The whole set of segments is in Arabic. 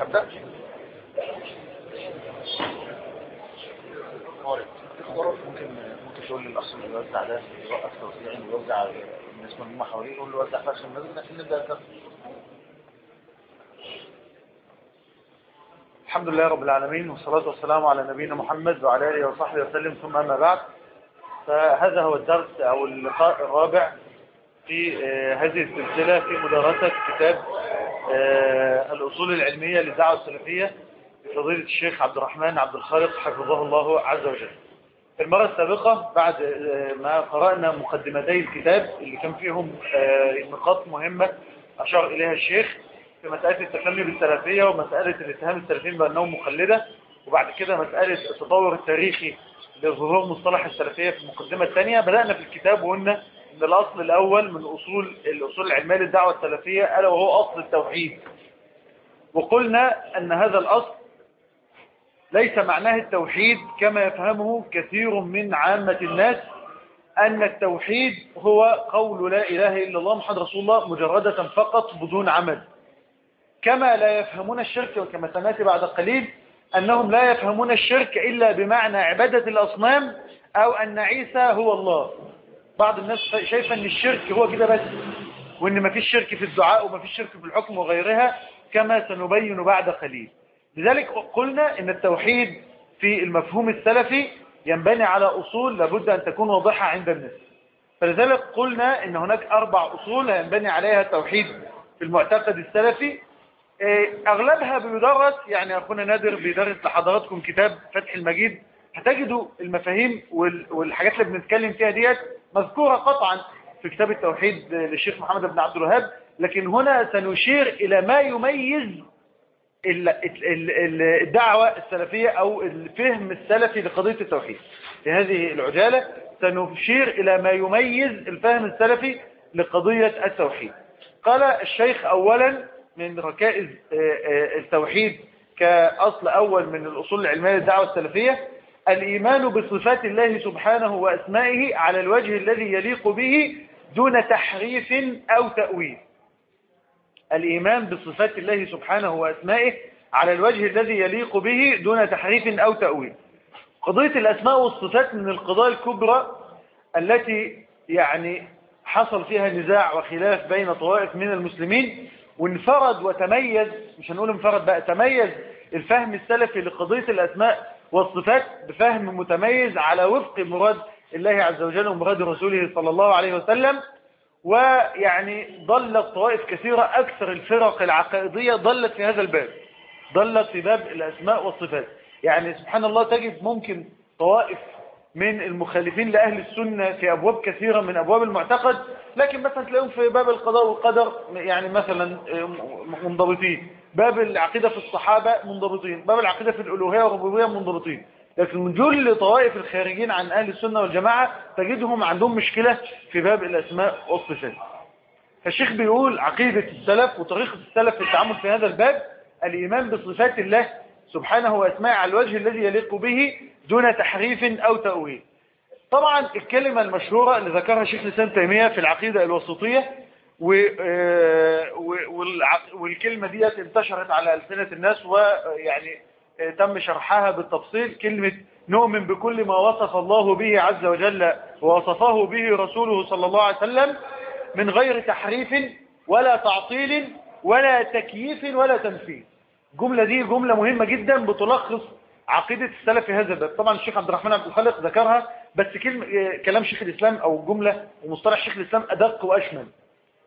أبدأ. ممكن ممكن تقول للأخ اللي يوزع ده يوزع الناس من هم حواليه يقول له وزع فرش المسجد عشان نبدأ الدرس الحمد لله رب العالمين والصلاة والسلام على نبينا محمد وعلى آله وصحبه وسلم ثم أما بعد. فهذا هو الدرس أو اللقاء الرابع في آه، هذه السلسلة في مدرسة كتاب آه، الأصول العلمية للدعوة السلفية لفضيلة الشيخ عبد الرحمن عبد الخالق حفظه الله عز وجل. في المرة السابقة بعد آه، ما قرأنا مقدمتي الكتاب اللي كان فيهم نقاط مهمة أشار إليها الشيخ في مسألة التسمي بالسلفية ومسألة الاتهام السلفيين بأنهم مخلدة وبعد كده مسألة التطور التاريخي لظهور مصطلح السلفية في المقدمة الثانية. بدأنا في الكتاب وقلنا إن الأصل الأول من أصول الأصول العلمية للدعوة السلفية ألا وهو أصل التوحيد. وقلنا أن هذا الأصل ليس معناه التوحيد كما يفهمه كثير من عامة الناس أن التوحيد هو قول لا إله إلا الله محمد رسول الله مجردة فقط بدون عمل. كما لا يفهمون الشرك وكما سنأتي بعد قليل أنهم لا يفهمون الشرك إلا بمعنى عبادة الأصنام أو أن عيسى هو الله. بعض الناس شايفة أن الشرك هو كده بس وأن ما فيش شرك في الدعاء وما فيش شرك في الحكم وغيرها كما سنبين بعد قليل. لذلك قلنا أن التوحيد في المفهوم السلفي ينبني على أصول لابد أن تكون واضحة عند الناس. فلذلك قلنا أن هناك أربع أصول ينبني عليها التوحيد في المعتقد السلفي أغلبها بيدرس يعني أخونا نادر بيدرس لحضراتكم كتاب فتح المجيد هتجدوا المفاهيم والحاجات اللي بنتكلم فيها ديت مذكورة قطعا في كتاب التوحيد للشيخ محمد بن عبد الوهاب لكن هنا سنشير إلى ما يميز الدعوة السلفية أو الفهم السلفي لقضية التوحيد. في هذه العجالة سنشير إلى ما يميز الفهم السلفي لقضية التوحيد. قال الشيخ أولا من ركائز التوحيد كأصل أول من الأصول العلمية للدعوة السلفية الإيمان بصفات الله سبحانه وأسمائه على الوجه الذي يليق به دون تحريف أو تأويل. الإيمان بصفات الله سبحانه وأسمائه على الوجه الذي يليق به دون تحريف أو تأويل. قضية الأسماء والصفات من القضايا الكبرى التي يعني حصل فيها نزاع وخلاف بين طوائف من المسلمين وانفرد وتميز مش هنقول انفرد بقى تميز الفهم السلفي لقضية الأسماء والصفات بفهم متميز على وفق مراد الله عز وجل ومراد رسوله صلى الله عليه وسلم. ويعني ضلت طوائف كثيرة أكثر الفرق العقائدية ضلت في هذا الباب ضلت في باب الأسماء والصفات. يعني سبحان الله تجد ممكن طوائف من المخالفين لأهل السنة في أبواب كثيرة من أبواب المعتقد لكن مثلا تلاقيهم في باب القضاء والقدر يعني مثلا منضبطين. باب العقيدة في الصحابة منضبطين. باب العقيدة في الألوهية والربوبية منضبطين. لكن من جل طوائف الخارجين عن أهل السنة والجماعة تجدهم عندهم مشكلة في باب الأسماء والصفات. فالشيخ بيقول عقيدة السلف وطريقة السلف في التعامل في هذا الباب الإيمان بصفات الله سبحانه وأسماء على الوجه الذي يليق به دون تحريف أو تأويل. طبعا الكلمة المشهورة اللي ذكرها شيخ الإسلام تيمية في العقيدة الوسطية والكلمة دي انتشرت على ألسنة الناس ويعني تم شرحها بالتفصيل. كلمة نؤمن بكل ما وصف الله به عز وجل ووصفه به رسوله صلى الله عليه وسلم من غير تحريف ولا تعطيل ولا تكييف ولا تمثيل الجملة دي جملة مهمة جدا بتلخص عقيدة السلف في هذا الباب. طبعا الشيخ عبد الرحمن عبد الخالق ذكرها بس كلمة كلام شيخ الإسلام أو جملة ومصطلح شيخ الإسلام أدق وأشمل.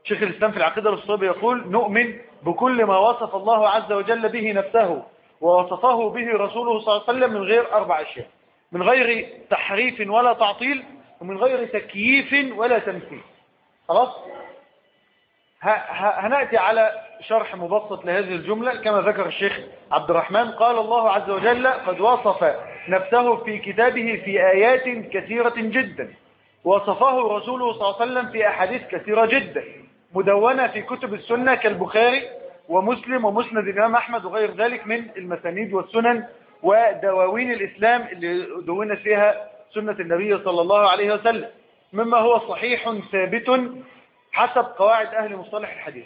شيخ الإسلام في العقيدة الأسطورية يقول نؤمن بكل ما وصف الله عز وجل به نفسه ووصفه به رسوله صلى الله عليه وسلم من غير أربع أشياء من غير تحريف ولا تعطيل ومن غير تكييف ولا تمثيل. خلاص؟ هنأتي على شرح مبسط لهذه الجملة كما ذكر الشيخ عبد الرحمن. قال الله عز وجل قد وصف نفسه في كتابه في آيات كثيرة جدا. وصفه رسوله صلى الله عليه وسلم في أحاديث كثيرة جدا. مدونة في كتب السنة كالبخاري ومسلم ومسند الإمام أحمد وغير ذلك من المسانيد والسنن ودواوين الإسلام اللي دون فيها سنة النبي صلى الله عليه وسلم. مما هو صحيح ثابت حسب قواعد أهل مصطلح الحديث.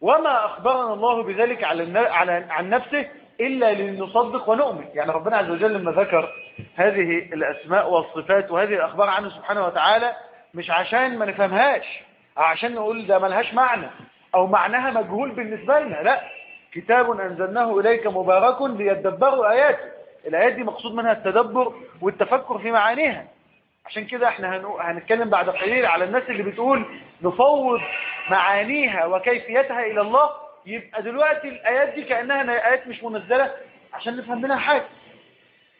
وما أخبرنا الله بذلك على عن نفسه إلا لنصدق ونؤمن. يعني ربنا عز وجل لما ذكر هذه الأسماء والصفات وهذه الأخبار عنه سبحانه وتعالى مش عشان ما نفهمهاش عشان نقول ده ملهاش معنى أو معناها مجهول بالنسبة لنا. لا. كتاب أنزلناه إليك مبارك ليتدبروا آياته. الآيات دي مقصود منها التدبر والتفكر في معانيها. عشان كده إحنا هنتكلم بعد قليل على الناس اللي بتقول نفوض معانيها وكيفيتها إلى الله يبقى دلوقتي الآيات دي كأنها آيات مش منزلة عشان نفهم منها حاجة.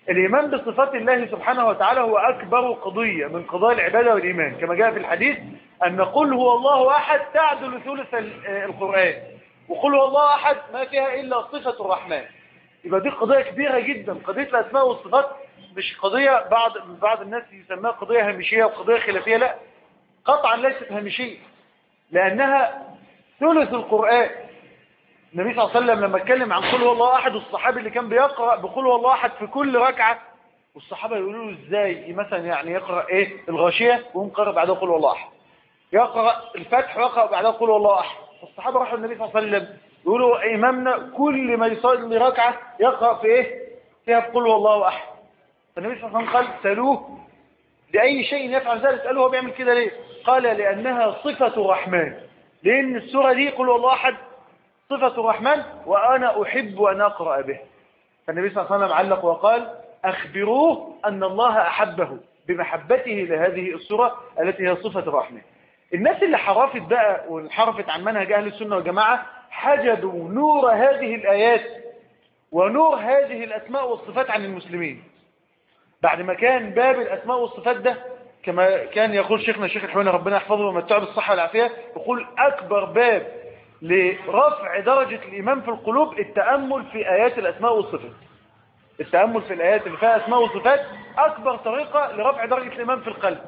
الإيمان بصفات الله سبحانه وتعالى هو أكبر قضية من قضايا العبادة والإيمان. كما جاء في الحديث أن نقول هو الله أحد تعدل ثلث القرآن. وقل هو الله أحد ما فيها إلا صفة الرحمن. يبقى دي قضية كبيرة جدا. قضية الأسماء والصفات مش قضية بعض بعض الناس يسميها قضية هامشية وقضية خلافية لا. قطعا ليست هامشية لأنها ثلث القرآن. النبي صلى الله عليه وسلم لما اتكلم عن قل هو الله أحد الصحابي اللي كان بيقرأ بقول هو الله أحد في كل ركعة والصحابة يقولوا له إزاي؟ مثلا يعني يقرأ إيه؟ الغاشية وهم قرأ بعدها قل هو الله أحد. يقرأ الفتح ويقرأ بعدها قل هو الله أحد. الصحابة راحوا النبي صلى الله عليه وسلم يقولوا إمامنا كل ما يصلي ركعة يقرأ في إيه؟ فيها قل هو الله أحد. فالنبي صلى الله عليه وسلم قال سألوه لأي شيء يفعل ذلك سألوه هو بيعمل كده ليه؟ قال لأنها صفة الرحمن. لأن السورة دي قل هو الله أحد صفة الرحمن وأنا أحب أن أقرأ به. فالنبي صلى الله عليه وسلم علق وقال أخبروه أن الله أحبه بمحبته لهذه السورة التي هي صفة الرحمن. الناس اللي حرفت بقى وانحرفت عن منهج أهل السنة والجماعة حجبوا نور هذه الآيات ونور هذه الأسماء والصفات عن المسلمين. بعد ما كان باب الأسماء والصفات ده كما كان يقول شيخنا الشيخ الحويني ربنا يحفظه ومتعه بالصحة والعافية يقول أكبر باب لرفع درجة الإيمان في القلوب التأمل في آيات الأسماء والصفات. التأمل في الآيات اللي فيها أسماء وصفات أكبر طريقة لرفع درجة الإيمان في القلب.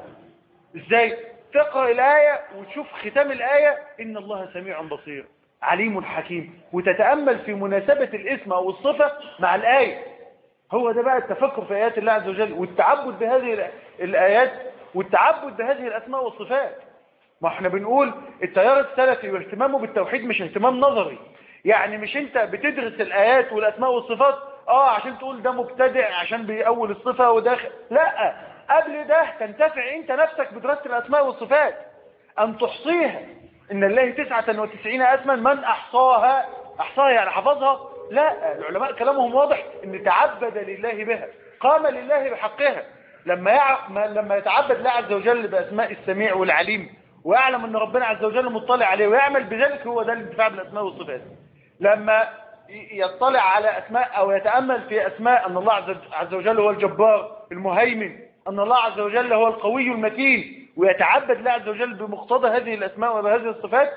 إزاي؟ تقرأ الآية وتشوف ختام الآية إن الله سميع بصير عليم حكيم وتتأمل في مناسبة الاسم أو الصفة مع الآية. هو ده بقى التفكر في آيات الله عز وجل والتعبد بهذه الآيات والتعبد بهذه الأسماء والصفات. ما إحنا بنقول التيار السلفي واهتمامه بالتوحيد مش اهتمام نظري. يعني مش انت بتدرس الآيات والأسماء والصفات آه عشان تقول ده مبتدع عشان بيأول الصفة وداخل. لا قبل ده تنتفع انت نفسك بدراسة الأسماء والصفات. أن تحصيها. إن الله تسعة وتسعين أسما من أحصاها أحصاها يعني حفظها لا العلماء كلامهم واضح إن تعبد لله بها قام لله بحقها. لما لما يتعبد الله عز وجل بأسماء السميع والعليم ويعلم إن ربنا عز وجل مطلع عليه ويعمل بذلك هو ده الانتفاع بالأسماء والصفات. لما يطلع على أسماء أو يتأمل في أسماء أن الله عز وجل هو الجبار المهيمن أن الله عز وجل هو القوي المتين ويتعبد الله عز وجل بمقتضى هذه الأسماء وبهذه الصفات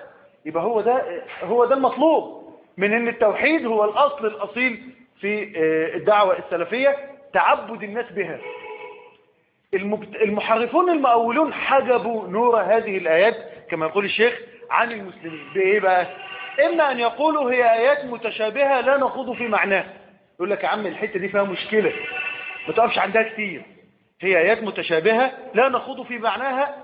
يبقى هو ده هو ده المطلوب. من إن التوحيد هو الأصل الأصيل في الدعوة السلفية تعبد الناس بها. المحرفون المؤولون حجبوا نور هذه الآيات كما يقول الشيخ عن المسلمين. بإيه بقى؟ إما أن يقولوا هي آيات متشابهة لا نخوض في معناها يقول لك يا عم الحتة دي فيها مشكلة. ما تقفش عندها كتير. هي آيات متشابهة لا نخوض في معناها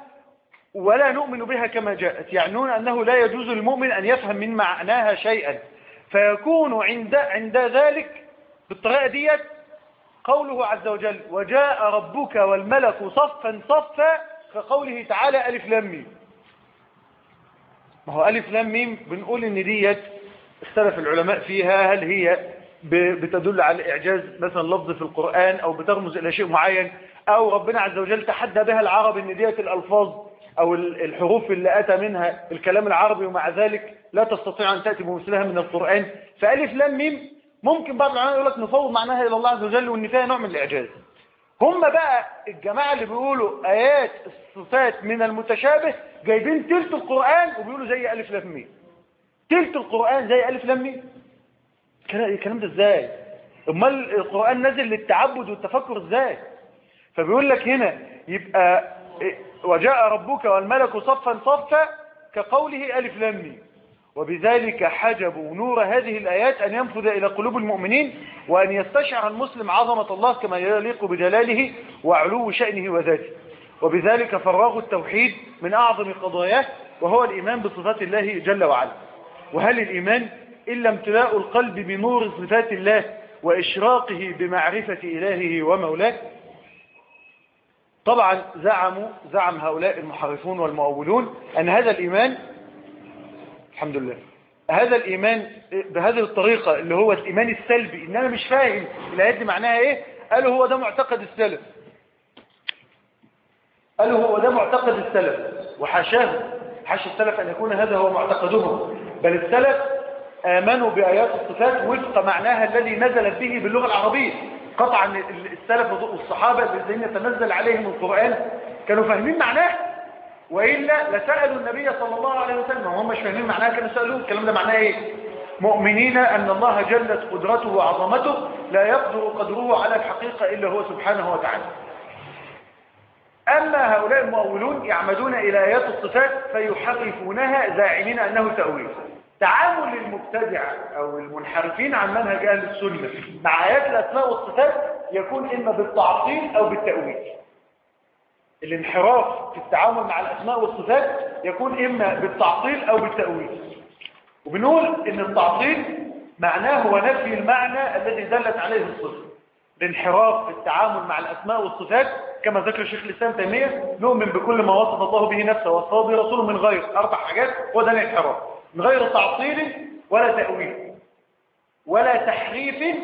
ولا نؤمن بها كما جاءت. يعنون أنه لا يجوز للمؤمن أن يفهم من معناها شيئا. فيكون عند, عند ذلك بالطريقة ديت قوله عز وجل وجاء ربك والملك صفا صفا كقوله تعالى ألف لام ما هو ألف لام بنقول إن ديت اختلف العلماء فيها هل هي بتدل على إعجاز مثلا لفظ في القرآن أو بترمز إلى شيء معين أو ربنا عز وجل تحدى بها العرب إن ديت الألفاظ أو الحروف اللي أتى منها الكلام العربي ومع ذلك لا تستطيع أن تأتي بمثلها من القرآن. فألف لام ميم ممكن بعض العلماء يقول لك نفوض معناها إلى الله عز وجل وإن فيها نوع من الإعجاز. هم بقى الجماعة اللي بيقولوا آيات الصفات من المتشابه جايبين تلت القرآن وبيقولوا زي ألف لام ميم. تلت القرآن زي ألف لام ميم. الكلام ده إزاي؟ أمال القرآن نزل للتعبد والتفكر إزاي؟ فبيقول لك هنا يبقى وجاء ربك والملك صفا صفا كقوله ألف لام ميم. وبذلك حجبوا نور هذه الآيات أن ينفذ إلى قلوب المؤمنين وأن يستشعر المسلم عظمة الله كما يليق بجلاله وعلو شأنه وذاته. وبذلك فرغوا التوحيد من أعظم قضاياه وهو الإيمان بصفات الله جل وعلا. وهل الإيمان إلا امتلاء القلب بنور صفات الله وإشراقه بمعرفة إلهه ومولاه؟ طبعا زعموا زعم هؤلاء المحرفون والمؤولون أن هذا الإيمان الحمد لله هذا الإيمان بهذه الطريقة اللي هو الإيمان السلبي إن أنا مش فاهم الآيات دي معناها إيه؟ قالوا هو ده معتقد السلف. قالوا هو ده معتقد السلف. وحاشاه حاشا السلف أن يكون هذا هو معتقدهم. بل السلف آمنوا بآيات الصفات وفق معناها الذي نزلت به باللغة العربية. قطعا السلف والصحابة الذين يتنزل عليهم القرآن. كانوا فاهمين معناه؟ وإلا لسألوا النبي صلى الله عليه وسلم. وهم مش فاهمين معناه كانوا سألوه. الكلام ده معناه إيه؟ مؤمنين أن الله جلت قدرته وعظمته لا يقدر قدره على الحقيقة إلا هو سبحانه وتعالى. أما هؤلاء المؤولون يعمدون إلى آيات الصفات فيحرفونها زاعمين أنه تأويل. تعامل المبتدع أو المنحرفين عن منهج أهل السنة مع آيات الأسماء والصفات يكون إما بالتعطيل أو بالتأويل. الانحراف في التعامل مع الأسماء والصفات يكون إما بالتعطيل أو بالتأويل. وبنقول إن التعطيل معناه هو نفي المعنى الذي دلت عليه الصفة الانحراف في التعامل مع الأسماء والصفات كما ذكر شيخ الإسلام تيمية نؤمن بكل ما وصف الله به نفسه وصفه به رسوله من غير أربع حاجات هو ده الانحراف من غير تعطيل ولا تأويل ولا تحريف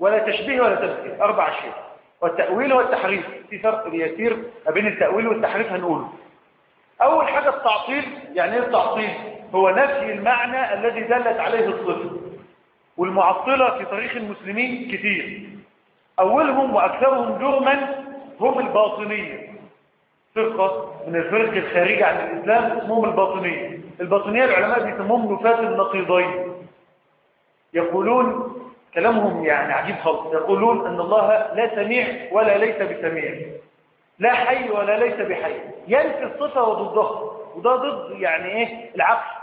ولا تشبيه ولا تمثيل أربع أشياء. والتأويل والتحريف. في فرق يسير بين التأويل والتحريف هنقوله. أول حاجة التعطيل. يعني إيه التعطيل؟ هو نفي المعنى الذي دلت عليه الصفة والمعطلة في تاريخ المسلمين كتير. أولهم وأكثرهم جرما هم الباطنية. فرقة من الفرق الخارجة عن الإسلام اسمهم الباطنية. الباطنية العلماء بيسموهم نفاة النقيضين. يقولون كلامهم يعني عجيب خالص. يقولون أن الله لا سميع ولا ليس بسميع. لا حي ولا ليس بحي. ينفي الصفة وضدها. وده ضد يعني إيه؟ العقل.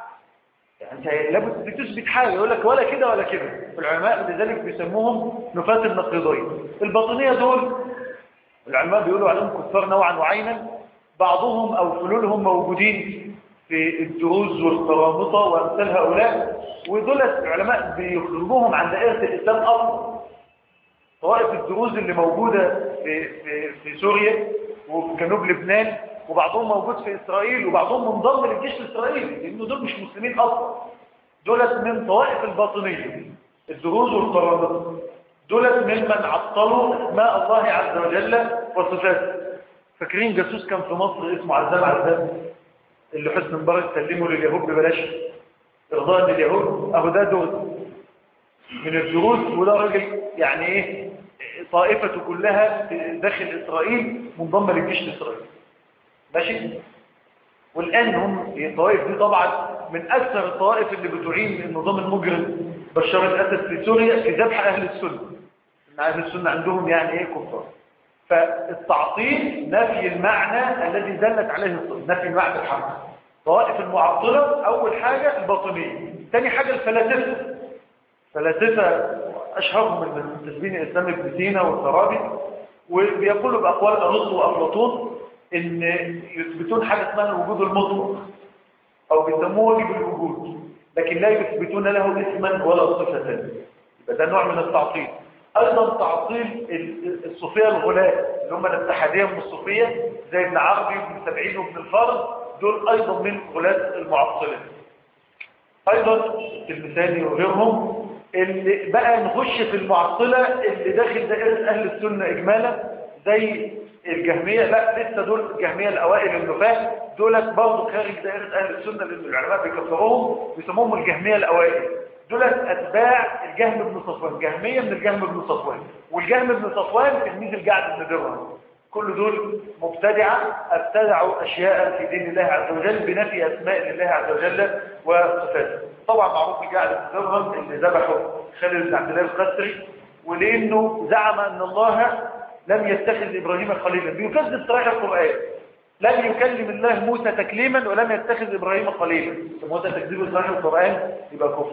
يعني لابد بتثبت حاجة. يقول لك ولا كده ولا كده. العلماء لذلك بيسموهم نفاة النقيضين. الباطنية دول العلماء بيقولوا عليهم كفار نوعا وعينا. بعضهم أو فلولهم موجودين في الدروز والقرامطة وأمثال هؤلاء ودول العلماء بيخرجوهم عن دائرة الإسلام أصلا. طوائف الدروز اللي موجودة في, في, في سوريا وفي جنوب لبنان وبعضهم موجود في إسرائيل وبعضهم منضم للجيش الإسرائيلي لأنه دول مش مسلمين أصلا. دولت من طوائف الباطنية الدروز والقرامطة. دولت ممن عطلوا اسماء الله عز وجل وصفاته فاكرين جاسوس كان في مصر اسمه عزام عزام؟ اللي حسن مبارك سلمه لليهود ببلاش. إرضاء لليهود. اهو ده دول من الدروز وده راجل يعني إيه؟ طائفته كلها داخل إسرائيل منضمة للجيش الاسرائيلي ماشي؟ والآن هم الطوائف دي طبعا من أكثر الطوائف اللي بتعين النظام المجرم بشار الأسد في سوريا في ذبح أهل السنة. ان أهل السنة عندهم يعني إيه كفار فالتعطيل نفي المعنى الذي دلت عليه الصفة نفي المعنى الحق. طوائف المعطلة أول حاجة الباطنية ثاني حاجة الفلاسفة. فلاسفة أشهرهم من تسبين الإسلام ابن سينا والفارابي وبيقولوا بأقوال أرسطو وأفلاطون إن يثبتون حاجة اسمها الوجود المطلق أو بيسموه واجب الوجود لكن لا يثبتون له اسما ولا صفة. يبقى ده نوع من التعطيل. أيضا تعطيل الصوفية الغلاة اللي هم الاتحادية من الصوفيه زي ابن عربي وابن سبعين وابن الفارض دول أيضا من غلاة المعطله أيضا المثالي وغيرهم اللي بقى نخش في المعطله اللي داخل دائرة أهل السنة اجمالا زي الجهمية لا لسه دول الجهمية الأوائل النفاة دولت برضه خارج دائرة أهل السنة لأن العلماء بيكفروهم بيسموهم الجهمية الأوائل. دولت أتباع الجهم بن صفوان. جهمية من الجهم بن صفوان. والجهم بن صفوان تلميذ الجعد بن درهم. كل دول مبتدعة أبتدعوا أشياء في دين الله عز وجل بنفي أسماء الله عز وجل وصفاته. طبعا معروف الجعد بن درهم اللي ذبحه خالد بن عبد الله القسري ولأنه زعم أن الله لم يتخذ إبراهيم خليلا. بيكذب صراحة القرآن. لم يكلم الله موسى تكليما ولم يتخذ إبراهيم خليلا. موسى تكذيب صحيح القرآن يبقى كفر.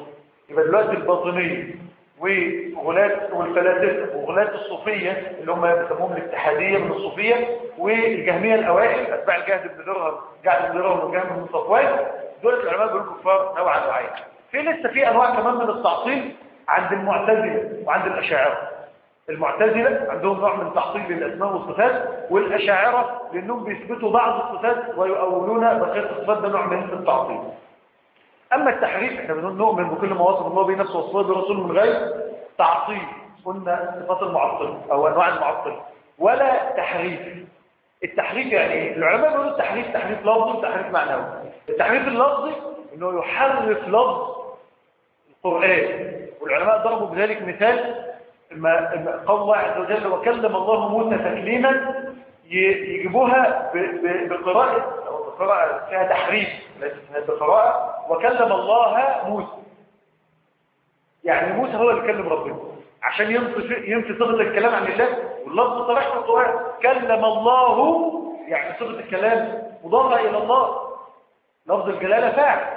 يبقى دلوقتي الباطنية وغلاة والفلاسفة وغلاة الصوفية اللي هم بيسموهم الاتحادية من الصوفية والجهمية الأوائل أتباع الجهد بن درهم جعد بن درهم وجهد بن صفوان دول العلماء بيقولوا كفار نوعا نوعين في لسه في أنواع كمان من التعطيل عند المعتزلة وعند الأشاعرة. المعتزلة عندهم نوع من تعطيل للأسماء والصفات والأشاعرة لأنهم بيثبتوا بعض الصفات ويؤولون بقية الصفات ده نوع من التعطيل. أما التحريف إحنا بنؤمن بكل ما وصف الله به نفسه وصفه برسول من غير تعطيل قلنا صفات المعطل أو أنواع المعطل ولا تحريف التحريف يعني إيه؟ العلماء بيقولوا التحريف تحريف لفظي وتحريف معنوي التحريف اللفظي إنه يحرف لفظ القرآن والعلماء ضربوا بذلك مثال ما قول الله عز وجل وكلم الله موسى تكليما يجيبوها بقراءة بقراءة فيها تحريف ليست بقراءة وكلم الله موسى. يعني موسى هو اللي كلم ربنا. عشان ينفي صفة الكلام عن الله واللفظ صريح في القرآن. كلم الله يعني صفة الكلام مضافة إلى الله. لفظ الجلالة فاعل.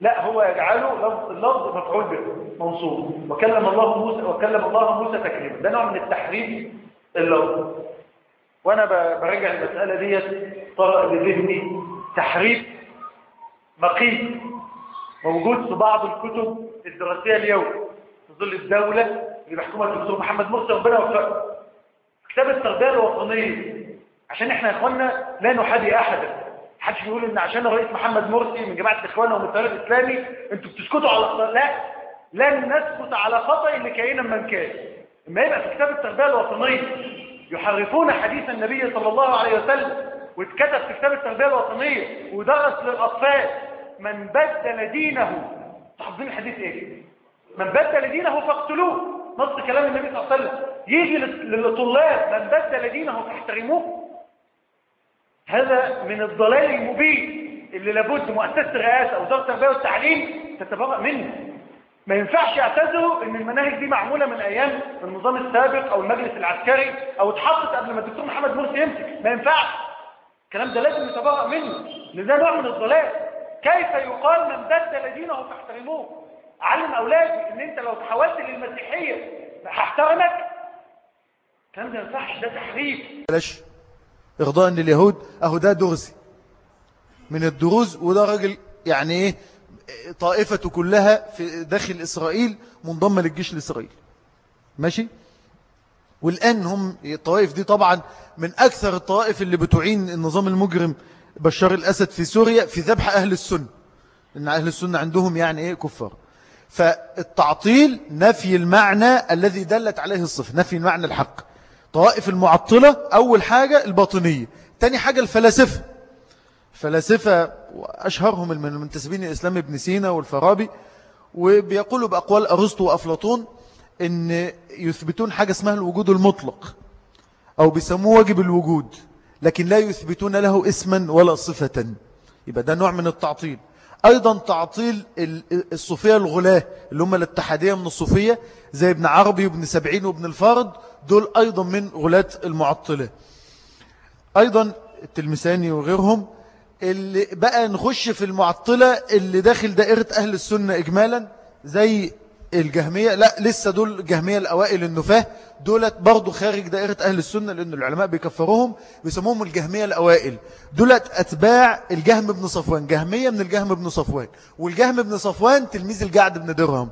لا هو يجعله لفظ اللفظ مفعول به منصوب. وكلم الله موسى وكلم الله موسى تكليما ده نوع من التحريف اللفظ. وأنا براجع المسألة ديت طرأ لذهني. تحريف مقيت موجود في بعض الكتب الدراسية اليوم في ظل الدولة اللي بيحكمها الدكتور محمد مرسي ربنا يوفقه. كتاب التربيه الوطنيه عشان إحنا يا اخوانا لا نحادي أحدا. حدش بيقول إن عشان الرئيس محمد مرسي من جماعة الإخوان ومن التيار الإسلامي أنتوا بتسكتوا على لا لن نسكت على خطأ لكينا من كان. إما يبقى في كتاب التربيه الوطنيه يحرفون حديث النبي صلى الله عليه وسلم واتكتب في كتاب التربيه الوطنية ودرس للأطفال من بدل دينه. تحضرين الحديث إيه؟ من بدل دينه فاقتلوه. نص كلام النبي صلى الله عليه وسلم. يجي للطلاب من بدل دينه فاحترموه. هذا من الضلال المبين اللي لابد مؤسسة الرئاسة أو وزارة التربية والتعليم تتبرأ منه. ما ينفعش يعتذروا إن المناهج دي معمولة من أيام النظام السابق أو المجلس العسكري أو اتحطت قبل ما الدكتور محمد مرسي يمسك. ما ينفعش. الكلام ده لازم يتبرأ منه. لذا نوع من الضلال. كيف يقال من بدل دينه فاحترموه علم أولادي إن أنت لو تحولت للمسيحية هحترمك الكلام ده ما ينفعش. ده تحريف. إغضاء لليهود أهو ده درزي من الدروز وده راجل يعني إيه؟ طائفته كلها في داخل إسرائيل منضمة للجيش الإسرائيلي. ماشي؟ والآن هم الطوائف دي طبعا من أكثر الطوائف اللي بتعين النظام المجرم بشار الأسد في سوريا في ذبح أهل السنة. إن أهل السنة عندهم يعني إيه؟ كفار. فالتعطيل نفي المعنى الذي دلت عليه الصفة نفي المعنى الحق. طوائف المعطلة أول حاجة الباطنية تاني حاجة الفلاسفة. فلاسفة أشهرهم من المنتسبين الإسلام ابن سينا والفارابي وبيقولوا بأقوال أرسطو وأفلاطون إن يثبتون حاجة اسمها الوجود المطلق أو بيسموه واجب الوجود لكن لا يثبتون له اسما ولا صفة. يبقى ده نوع من التعطيل. أيضا تعطيل الصوفية الغلاة اللي هم الاتحادية من الصوفية زي ابن عربي وابن سبعين وابن الفارد دول أيضا من غلاة المعطلة. أيضا التلمساني وغيرهم اللي بقى نخش في المعطلة اللي داخل دائرة أهل السنة إجمالا زي الجهمية. لا لسه دول الجهمية الأوائل النفاة. دولت برضو خارج دائرة أهل السنة لأن العلماء بيكفروهم بيسموهم الجهمية الأوائل. دولت أتباع الجهم بن صفوان. جهمية من الجهم بن صفوان. والجهم بن صفوان تلميذ الجعد بن درهم.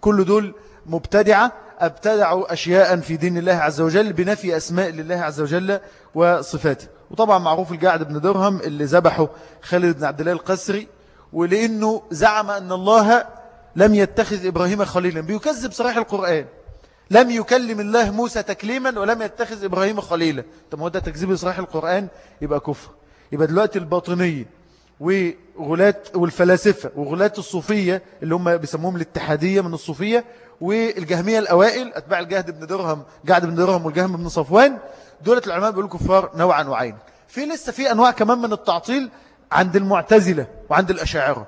كل دول مبتدعة أبتدعوا أشياء في دين الله عز وجل بنفي أسماء لله عز وجل وصفاته. وطبعا معروف الجعد بن درهم اللي ذبحه خالد بن عبد الله القسري ولأنه زعم أن الله لم يتخذ إبراهيم خليلا بيكذب صريح القرآن. لم يكلم الله موسى تكليما ولم يتخذ إبراهيم خليلا. طب هو ده تكذيب صريح القرآن؟ يبقى كفر. يبقى دلوقتي الباطنية وغلاة والفلاسفة وغلاة الصوفية اللي هم بيسموهم الاتحادية من الصوفية والجهمية الأوائل أتباع الجهد بن درهم جعد بن درهم والجهم بن صفوان دولة العلماء بيقولوا كفار نوعا وعين. في لسه في أنواع كمان من التعطيل عند المعتزلة وعند الأشاعرة.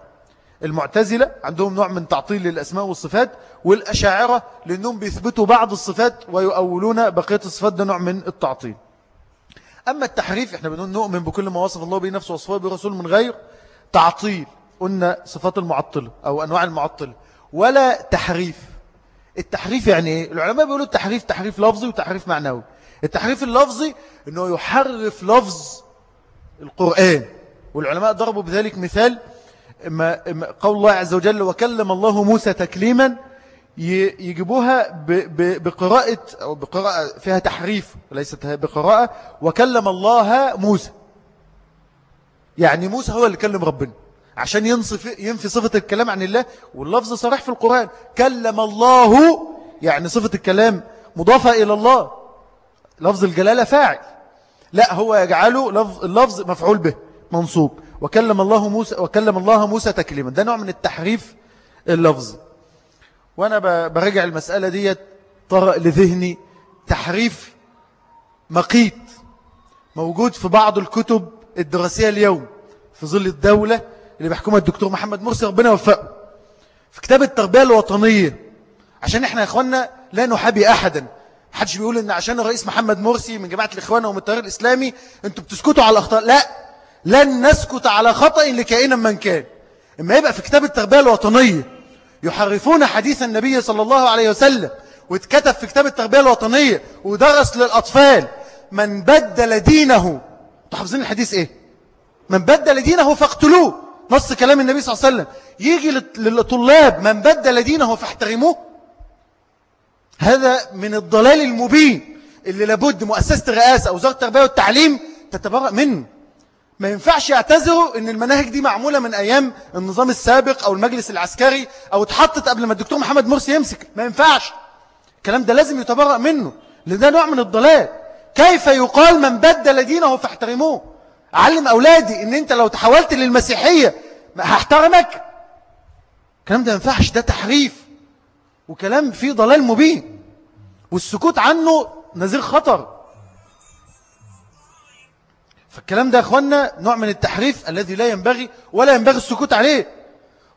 المعتزلة عندهم نوع من تعطيل للأسماء والصفات والأشاعرة لأنهم بيثبتوا بعض الصفات ويؤولون بقية الصفات ده نوع من التعطيل. أما التحريف إحنا بنقول نؤمن بكل ما وصف الله به نفسه وصفه برسول من غير تعطيل قلنا صفات المعطلة أو أنواع المعطلة ولا تحريف. التحريف يعني إيه؟ العلماء بيقولوا التحريف تحريف لفظي وتحريف معنوي. التحريف اللفظي إنه يحرف لفظ القرآن. والعلماء ضربوا بذلك مثال قول الله عز وجل وكلم الله موسى تكليما يجيبوها بقراءة أو بقراءة فيها تحريف ليست بقراءة وكلم الله موسى. يعني موسى هو اللي كلم ربنا عشان ينصف ينفي صفة الكلام عن الله واللفظ صريح في القرآن. كلم الله يعني صفة الكلام مضافة إلى الله. لفظ الجلالة فاعل. لا هو يجعله لفظ اللفظ مفعول به منصوب. وكلم الله موسى وكلم الله موسى تكليما. ده نوع من التحريف اللفظي وأنا برجع المسألة دي طرق لذهني تحريف مقيت موجود في بعض الكتب الدراسية اليوم في ظل الدولة اللي بيحكمها الدكتور محمد مرسي ربنا يوفقه. في كتاب التربية الوطنية عشان إحنا يا اخوانا لا نحابي احدا محدش بيقول إن عشان الرئيس محمد مرسي من جماعة الإخوان ومن التيار الإسلامي أنتوا بتسكتوا على الأخطاء. لا لن نسكت على خطأ لكائنا من كان. إما يبقى في كتاب التربية الوطنية يحرفون حديث النبي صلى الله عليه وسلم واتكتب في كتاب التربية الوطنية ودرس للأطفال من بدل دينه تحفظين الحديث إيه؟ من بدل دينه فاقتلوه. نص كلام النبي صلى الله عليه وسلم. يجي للطلاب من بدل دينه فاحترموه. هذا من الضلال المبين اللي لابد مؤسسة الرئاسة أو وزارة التربية والتعليم تتبرأ منه. ما ينفعش يعتذروا إن المناهج دي معمولة من أيام النظام السابق أو المجلس العسكري أو اتحطت قبل ما الدكتور محمد مرسي يمسك. ما ينفعش. الكلام ده لازم يتبرأ منه. لأن ده نوع من الضلال. كيف يقال من بدل دينه فاحترموه؟ علم أولادي إن أنت لو تحولت للمسيحية هحترمك. الكلام ده ما ينفعش. ده تحريف. وكلام فيه ضلال مبين. والسكوت عنه نذير خطر. فالكلام ده أخوانا نوع من التحريف الذي لا ينبغي ولا ينبغي السكوت عليه.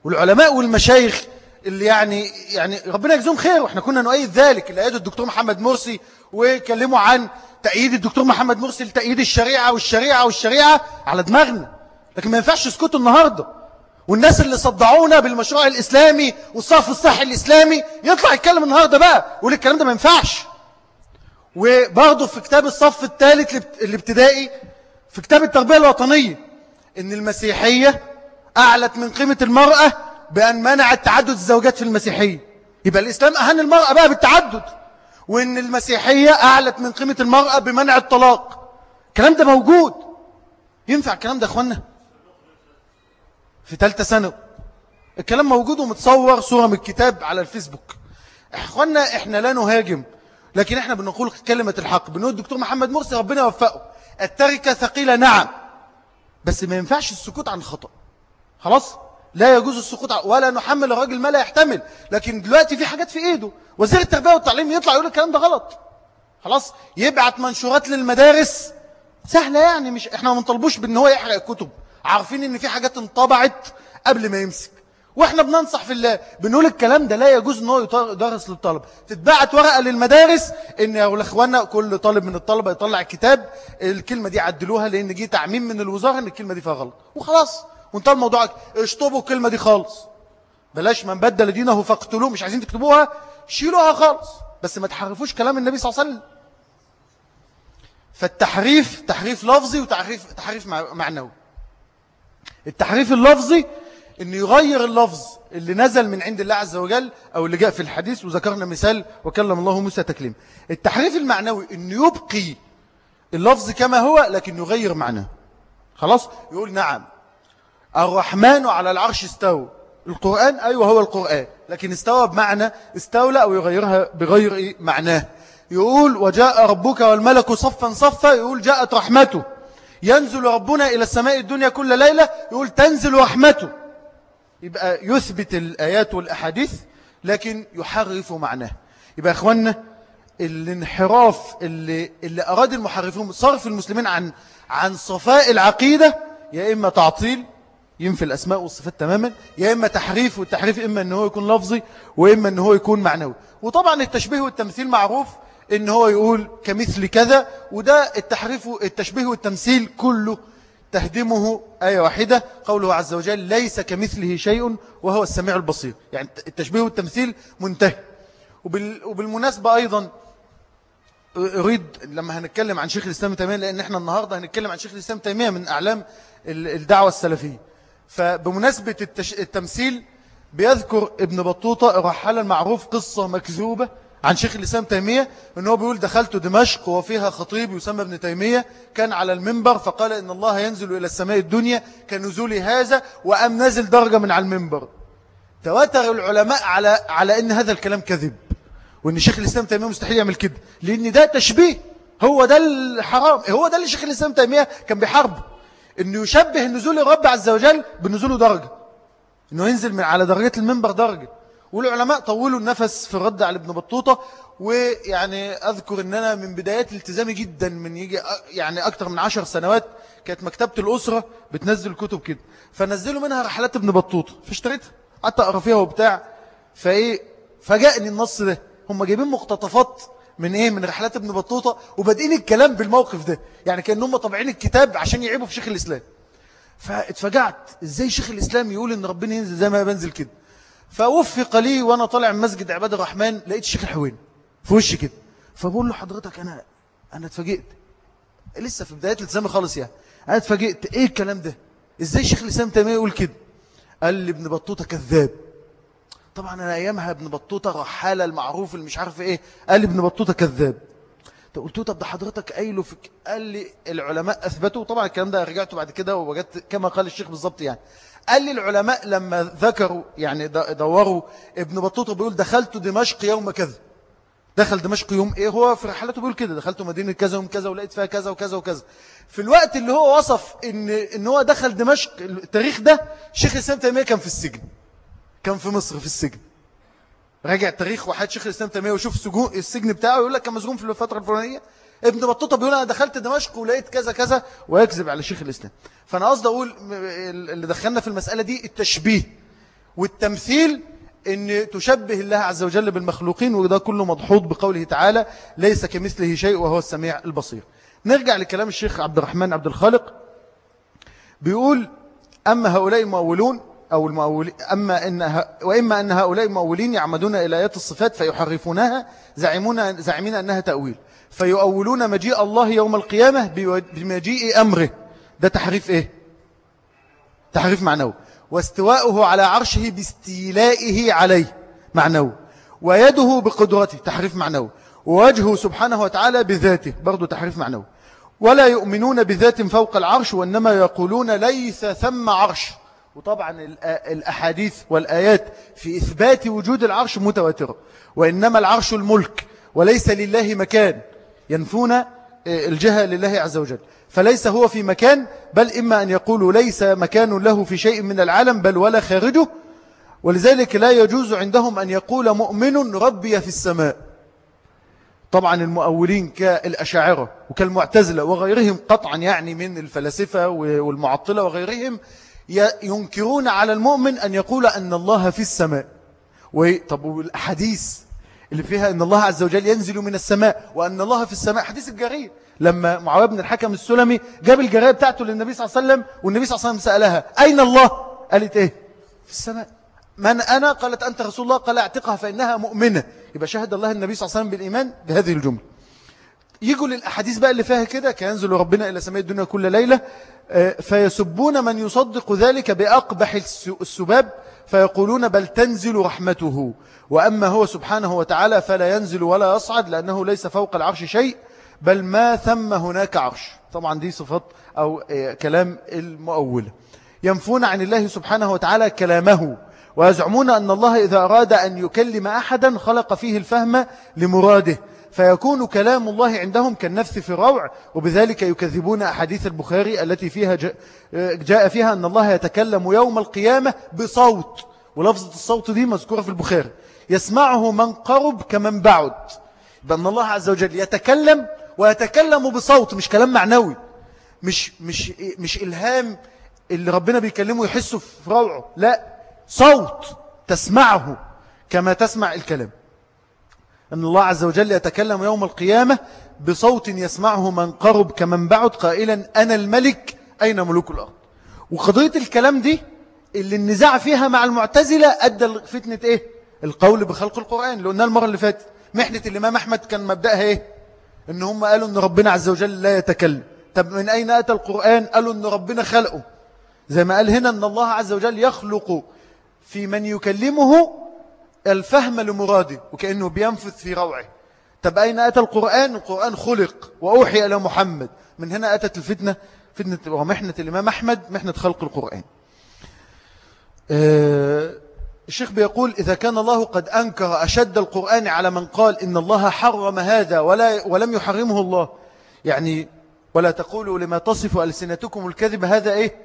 والعلماء والمشايخ اللي يعني يعني ربنا يجزهم خير. وإحنا كنا نؤيد ذلك اللي أيده الدكتور محمد مرسي وكلموا عن تأييد الدكتور محمد مرسي لتأييد الشريعة والشريعة والشريعة على دماغنا. لكن ما ينفعش يسكتوا النهاردة. والناس اللي صدعونا بالمشروع الإسلامي والصرف الصحي الإسلامي يطلع يتكلم النهاردة بقى يقول الكلام ده ما ينفعش. وبرضه في كتاب الصف الثالث الابتدائي في كتاب التربية الوطنية إن المسيحية أعلت من قيمة المرأة بأن منعت تعدد الزوجات في المسيحية. يبقى الإسلام أهان المرأة بقى بالتعدد. وإن المسيحية أعلت من قيمة المرأة بمنع الطلاق. الكلام ده موجود. ينفع الكلام ده إخوانا؟ في ثالثة سنة الكلام موجود ومتصور صورة من الكتاب على الفيسبوك. اخوانا إحنا لا نهاجم لكن إحنا بنقول كلمة الحق. بنقول الدكتور محمد مرسي ربنا يوفقه. التركة ثقيلة نعم. بس ما ينفعش السكوت عن خطأ. خلاص؟ لا يجوز السكوت ولا نحمل الراجل ما لا يحتمل. لكن دلوقتي في حاجات في إيده. وزير التربية والتعليم يطلع يقول الكلام ده غلط. خلاص؟ يبعت منشورات للمدارس. سهلة يعني مش إحنا ما بنطلبوش بإن هو يحرق الكتب عارفين إن في حاجات انطبعت قبل ما يمسك. وإحنا بننصح في الله بنقول الكلام ده لا يجوز إن هو يدرس للطلب. تتبعت ورقة للمدارس إن يا اخوانا كل طالب من الطلبة يطلع الكتاب الكلمة دي عدلوها لأن جه تعميم من الوزارة إن الكلمة دي فيها غلط. وخلاص وانتهى الموضوع. اشطبوا الكلمة دي خالص. بلاش من بدل دينه فاقتلوه مش عايزين تكتبوها شيلوها خالص. بس ما تحرفوش كلام النبي صلى الله عليه وسلم. فالتحريف تحريف لفظي وتحريف تحريف معنوي. التحريف اللفظي ان يغير اللفظ اللي نزل من عند الله عز وجل أو اللي جاء في الحديث وذكرنا مثال وكلم الله موسى تكليم. التحريف المعنوي ان يبقي اللفظ كما هو لكن يغير معناه خلاص؟ يقول نعم. الرحمن على العرش استوى. القرآن؟ أيوة هو القرآن. لكن استوى بمعنى استولى أو يغيرها بغير معناه. يقول وجاء ربك والملك صفا صفا. يقول جاءت رحمته. ينزل ربنا إلى السماء الدنيا كل ليلة يقول تنزل رحمته. يبقى يثبت الآيات والأحاديث لكن يحرف معناه. يبقى أخوانا الانحراف اللي, اللي أراد المحرفون صرف المسلمين عن عن صفاء العقيدة يا إما تعطيل ينفي الأسماء والصفات تماما يا إما تحريف والتحريف إما أنه يكون لفظي وإما أنه يكون معنوي. وطبعا التشبيه والتمثيل معروف إن هو يقول كمثل كذا وده التحريف التشبيه والتمثيل كله تهدمه آية واحدة. قوله عز وجل ليس كمثله شيء وهو السميع البصير. يعني التشبيه والتمثيل منتهي. وبالمناسبة أيضا أريد لما هنتكلم عن شيخ الإسلام تيمية لأن إحنا النهاردة هنتكلم عن شيخ الإسلام تيمية من أعلام الدعوة السلفية. فبمناسبة التمثيل بيذكر ابن بطوطة رحالا معروف قصة مكذوبة عن شيخ الإسلام تيمية أنه بيقول دخلت دمشق وفيها خطيب يسمى ابن تيمية كان على المنبر فقال إن الله ينزل إلى السماء الدنيا كنزول هذا وأم نزل درجة من على المنبر. تواتر العلماء على على أن هذا الكلام كذب. وأن شيخ الإسلام تيمية مستحيل يعمل كده. لأن ده تشبيه. هو ده الحرام. هو ده اللي شيخ الإسلام تيمية كان بيحاربه. أنه يشبه نزول الرب عز وجل بنزوله درجة. أنه ينزل من على درجة المنبر درجة. والعلماء طولوا النفس في الرد على ابن بطوطة ويعني أذكر أن أنا من بدايات التزامي جدا من يجي يعني أكتر من عشر سنوات كانت مكتبة الأسرة بتنزل كتب كده. فنزلوا منها رحلات ابن بطوطة. فاشتريتها. قعدت أقرأ فيها وبتاع. فإيه؟ فجاءني النص ده. هم جايبين مقتطفات من إيه؟ من رحلات ابن بطوطة وبادئين الكلام بالموقف ده. يعني كأنهم طبعين الكتاب عشان يعيبوا في شيخ الإسلام. فاتفجعت إزاي شيخ الإسلام يقول إن ربنا ينزل زي ما بنزل كده. فوفق لي وأنا طالع من مسجد عباد الرحمن لقيت الشيخ الحوين في وشي كده. فبقول له حضرتك أنا أنا اتفاجئت. لسه في بداية التزامي خالص يعني. أنا اتفاجئت. إيه الكلام ده؟ إزاي شيخ الإسلام تيمية يقول كده؟ قال لي ابن بطوطة كذاب. طبعا أنا أيامها ابن بطوطة رحالة المعروف اللي مش عارف إيه. قال لي ابن بطوطة كذاب. قلت له طب ده حضرتك قايله في قال لي العلماء أثبتوا. طبعا الكلام ده رجعته بعد كده ووجدت كما قال الشيخ بالظبط يعني. قال لي العلماء لما ذكروا يعني دوروا ابن بطوطة بيقول دخلت دمشق يوم كذا. دخل دمشق يوم إيه؟ هو في رحلته بيقول كده دخلت مدينة كذا يوم كذا ولقيت فيها كذا وكذا وكذا. في الوقت اللي هو وصف ان, إن هو دخل دمشق التاريخ ده شيخ الإسلام تيمية كان في السجن. كان في مصر في السجن. راجع تاريخ واحد شيخ الإسلام تيمية وشوف السجن بتاعه يقول لك كان مسجون في الفترة الفلانية. ابن بطوطة بيقول أنا دخلت دمشق ولقيت كذا كذا ويكذب على شيخ الإسلام. فأنا قصد أقول اللي دخلنا في المسألة دي التشبيه والتمثيل إن تشبه الله عز وجل بالمخلوقين وده كله مضحوط بقوله تعالى ليس كمثله شيء وهو السميع البصير. نرجع لكلام الشيخ عبد الرحمن عبد الخالق. بيقول أما هؤلاء المؤولون أو المؤولين أما إن وإما أن هؤلاء المؤولين يعمدون إلى آيات الصفات فيحرفونها زعمون زعمين أنها تأويل. فيؤولون مجيء الله يوم القيامة بمجيء أمره. ده تحريف إيه؟ تحريف معنوي. واستواؤه على عرشه باستيلائه عليه معنوي. ويده بقدرته تحريف معنوي. ووجهه سبحانه وتعالى بذاته برضو تحريف معنوي. ولا يؤمنون بذات فوق العرش وإنما يقولون ليس ثم عرش. وطبعا الأحاديث والآيات في إثبات وجود العرش متواترة وإنما العرش الملك وليس لله مكان ينفون آه، الجهة لله عز وجل. فليس هو في مكان بل إما أن يقولوا ليس مكان له في شيء من العالم بل ولا خارجه. ولذلك لا يجوز عندهم أن يقول مؤمن ربي في السماء. طبعا المؤولين كالأشاعرة وكالمعتزلة وغيرهم قطعا يعني من الفلاسفة والمعطلة وغيرهم ينكرون على المؤمن أن يقول أن الله في السماء. طب والأحاديث اللي فيها أن الله عز وجل ينزل من السماء وأن الله في السماء حديث الجرير. لما معاوية بن الحكم السلمي جاب الجرير بتاعته للنبي صلى الله عليه وسلم والنبي صلى الله عليه وسلم سألها أين الله؟ قالت إيه؟ في السماء. من أنا؟ قالت أنت رسول الله. قال أعتقها فإنها مؤمنة. يبقى شهد الله النبي صلى الله عليه وسلم بالإيمان بهذه الجملة. يجوا للأحاديث بقى اللي فيها كده كينزل ربنا إلى سماء الدنيا كل ليلة آه، فيسبون من يصدق ذلك بأقبح السباب فيقولون بل تنزل رحمته. وأما هو سبحانه وتعالى فلا ينزل ولا يصعد لأنه ليس فوق العرش شيء بل ما ثم هناك عرش. طبعا دي صفات أو آه، كلام المؤولة ينفون عن الله سبحانه وتعالى كلامه ويزعمون أن الله إذا أراد أن يكلم أحدا خلق فيه الفهم لمراده. فيكون كلام الله عندهم كالنفس في الروع وبذلك يكذبون أحاديث البخاري التي فيها جاء فيها أن الله يتكلم يوم القيامة بصوت ولفظة الصوت دي مذكورة في البخاري. يسمعه من قرب كمن بعد. بأن الله عز وجل يتكلم ويتكلم بصوت مش كلام معنوي. مش, مش, مش إلهام اللي ربنا بيكلمه يحسه في روعه لا صوت تسمعه كما تسمع الكلام. أن الله عز وجل يتكلم يوم القيامة بصوت يسمعه من قرب كمن بعد قائلا أنا الملك أين ملوك الأرض؟ وقضية الكلام دي اللي النزاع فيها مع المعتزلة أدى فتنة إيه؟ القول بخلق القرآن. اللي المرة اللي فاتت محنة الإمام أحمد كان مبدأها إيه؟ إن هم قالوا أن ربنا عز وجل لا يتكلم. طب من أين أتى القرآن؟ قالوا أن ربنا خلقه. زي ما قال هنا أن الله عز وجل يخلق في من يكلمه الفهم لمراده وكأنه بينفذ في روعه. طب أين أتى القرآن؟ القرآن خلق وأوحي إلى محمد. من هنا أتت الفتنة فتنة ومحنة الإمام أحمد محنة خلق القرآن. آه، الشيخ بيقول إذا كان الله قد أنكر أشد القرآن على من قال إن الله حرم هذا ولا ولم يحرمه الله. يعني ولا تقولوا لما تصف ألسنتكم الكذب هذا إيه؟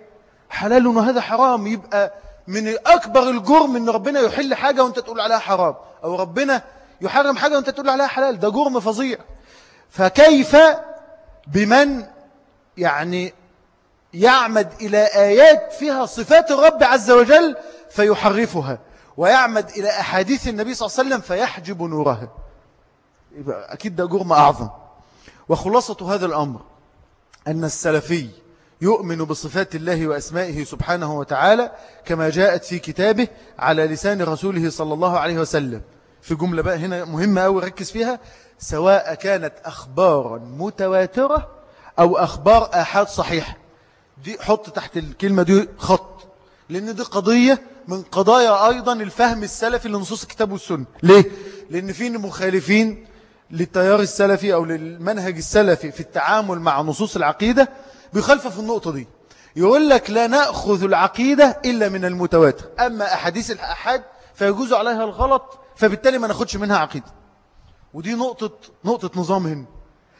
حلال وهذا حرام. يبقى من أكبر الجرم إن ربنا يحل حاجة وأنت تقول عليها حرام. أو ربنا يحرم حاجة وأنت تقول عليها حلال. ده جرم فظيع. فكيف بمن يعني يعمد إلى آيات فيها صفات الرب عز وجل فيحرفها ويعمد إلى أحاديث النبي صلى الله عليه وسلم فيحجب نورها أكيد ده جرم أعظم. وخلاصة هذا الأمر أن السلفي يؤمن بصفات الله وأسمائه سبحانه وتعالى كما جاءت في كتابه على لسان رسوله صلى الله عليه وسلم. في جملة بقى هنا مهمة أو ركز فيها. سواء كانت أخبارا متواترة أو أخبار آحاد صحيحة دي حط تحت الكلمة دي خط. لأن دي قضية من قضايا أيضا الفهم السلفي لنصوص الكتاب والسنة. ليه؟ لأن في مخالفين للتيار السلفي أو للمنهج السلفي في التعامل مع نصوص العقيدة بيخالفوا في النقطة دي. يقول لك لا نأخذ العقيدة إلا من المتواتر. أما أحاديث الأحد فيجوز عليها الغلط فبالتالي ما ناخدش منها عقيدة. ودي نقطة, نقطة نظام هنا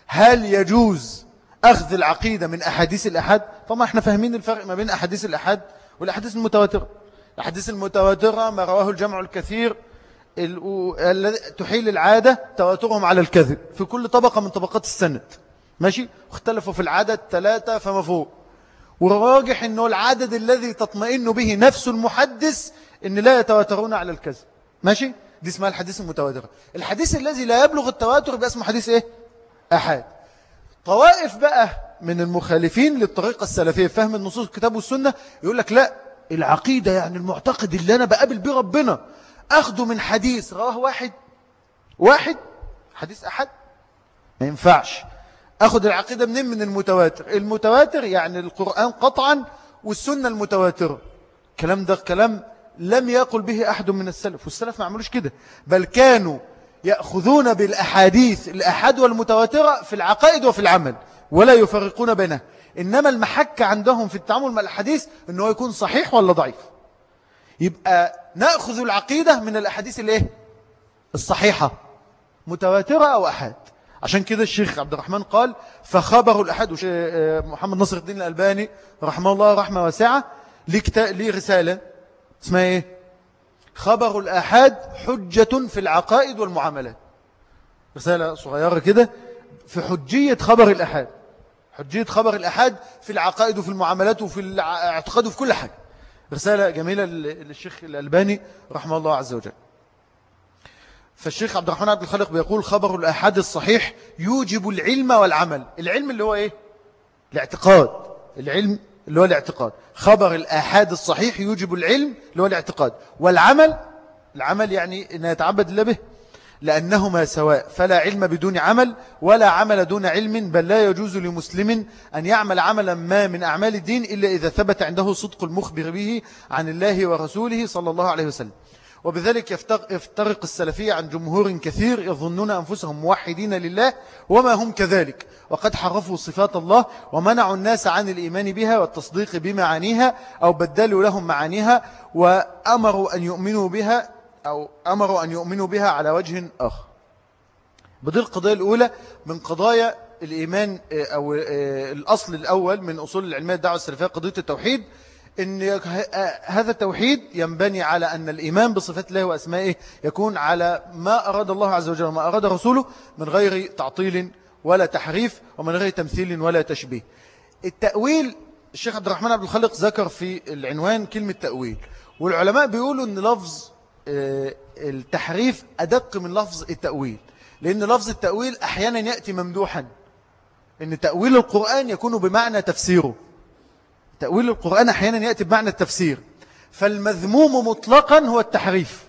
هل يجوز أخذ العقيدة من أحاديث الأحد طبعا إحنا فاهمين الفرق ما بين أحاديث الأحد والأحاديث المتواترة. الأحاديث المتواترة ما رواه الجمع الكثير الذي تحيل العادة تواترهم على الكذب في كل طبقة من طبقات السند. ماشي؟ واختلفوا في العدد ثلاثة فما فوق. والراجح أنه العدد الذي تطمئن به نفس المحدث أن لا يتواترون على الكذب. ماشي؟ دي اسمها الحديث المتواتر. الحديث الذي لا يبلغ التواتر يبقى اسمه حديث إيه؟ أحد. طوائف بقى من المخالفين للطريقة السلفية فهم النصوص الكتاب والسنة يقول لك لا العقيدة يعني المعتقد اللي أنا بقابل به ربنا أخده من حديث رواه واحد. واحد؟ حديث أحد؟ ما ينفعش. أخذ العقيدة منين؟ من المتواتر. المتواتر يعني القرآن قطعا والسنة المتواترة. كلام ده كلام لم يقل به أحد من السلف والسلف ما عملوش كده. بل كانوا يأخذون بالأحاديث الأحد والمتواترة في العقائد وفي العمل ولا يفرقون بينها. إنما المحك عندهم في التعامل مع الحديث أنه يكون صحيح ولا ضعيف. يبقى نأخذ العقيدة من الأحاديث الإيه؟ الصحيحة. متواترة أو أحد عشان كده الشيخ عبد الرحمن قال فخبر الأحد محمد نصر الدين الألباني رحمه الله رحمة واسعة ليه رسالة اسمها إيه؟ خبر الأحد حجة في العقائد والمعاملات. رسالة صغيرة كده في حجية خبر الأحد. حجية خبر الأحد في العقائد وفي المعاملات وفي الاعتقاد وفي كل حاجة. رسالة جميلة للشيخ الألباني رحمه الله عز وجل. فالشيخ عبد الرحمن عبد الخالق بيقول خبر الأحد الصحيح يوجب العلم والعمل. العلم اللي هو إيه؟ الاعتقاد. العلم اللي هو الاعتقاد. خبر الآحاد الصحيح يوجب العلم اللي هو الاعتقاد. والعمل العمل يعني أن يتعبد الله به لأنهما سواء. فلا علم بدون عمل ولا عمل دون علم بل لا يجوز لمسلم أن يعمل عملا ما من أعمال الدين إلا إذا ثبت عنده صدق المخبر به عن الله ورسوله صلى الله عليه وسلم. وبذلك يفترق السلفية عن جمهور كثير يظنون أنفسهم موحدين لله وما هم كذلك. وقد حرفوا صفات الله ومنعوا الناس عن الإيمان بها والتصديق بمعانيها أو بدلوا لهم معانيها وأمروا أن يؤمنوا بها أو أمروا أن يؤمنوا بها على وجه آخر. بدل القضايا الأولى من قضايا الإيمان أو الأصل الأول من أصول العلمية الدعوة السلفية قضية التوحيد إن هذا التوحيد ينبني على أن الإيمان بصفات الله وأسمائه يكون على ما أراد الله عز وجل وما أراد رسوله من غير تعطيل ولا تحريف ومن غير تمثيل ولا تشبيه. التأويل الشيخ عبد الرحمن عبد الخالق ذكر في العنوان كلمة تأويل. والعلماء بيقولوا أن لفظ آه، التحريف أدق من لفظ التأويل. لأن لفظ التأويل أحيانا يأتي ممدوحا. إن تأويل القرآن يكون بمعنى تفسيره. تأويل القرآن أحيانا يأتي بمعنى التفسير فالمذموم مطلقا هو التحريف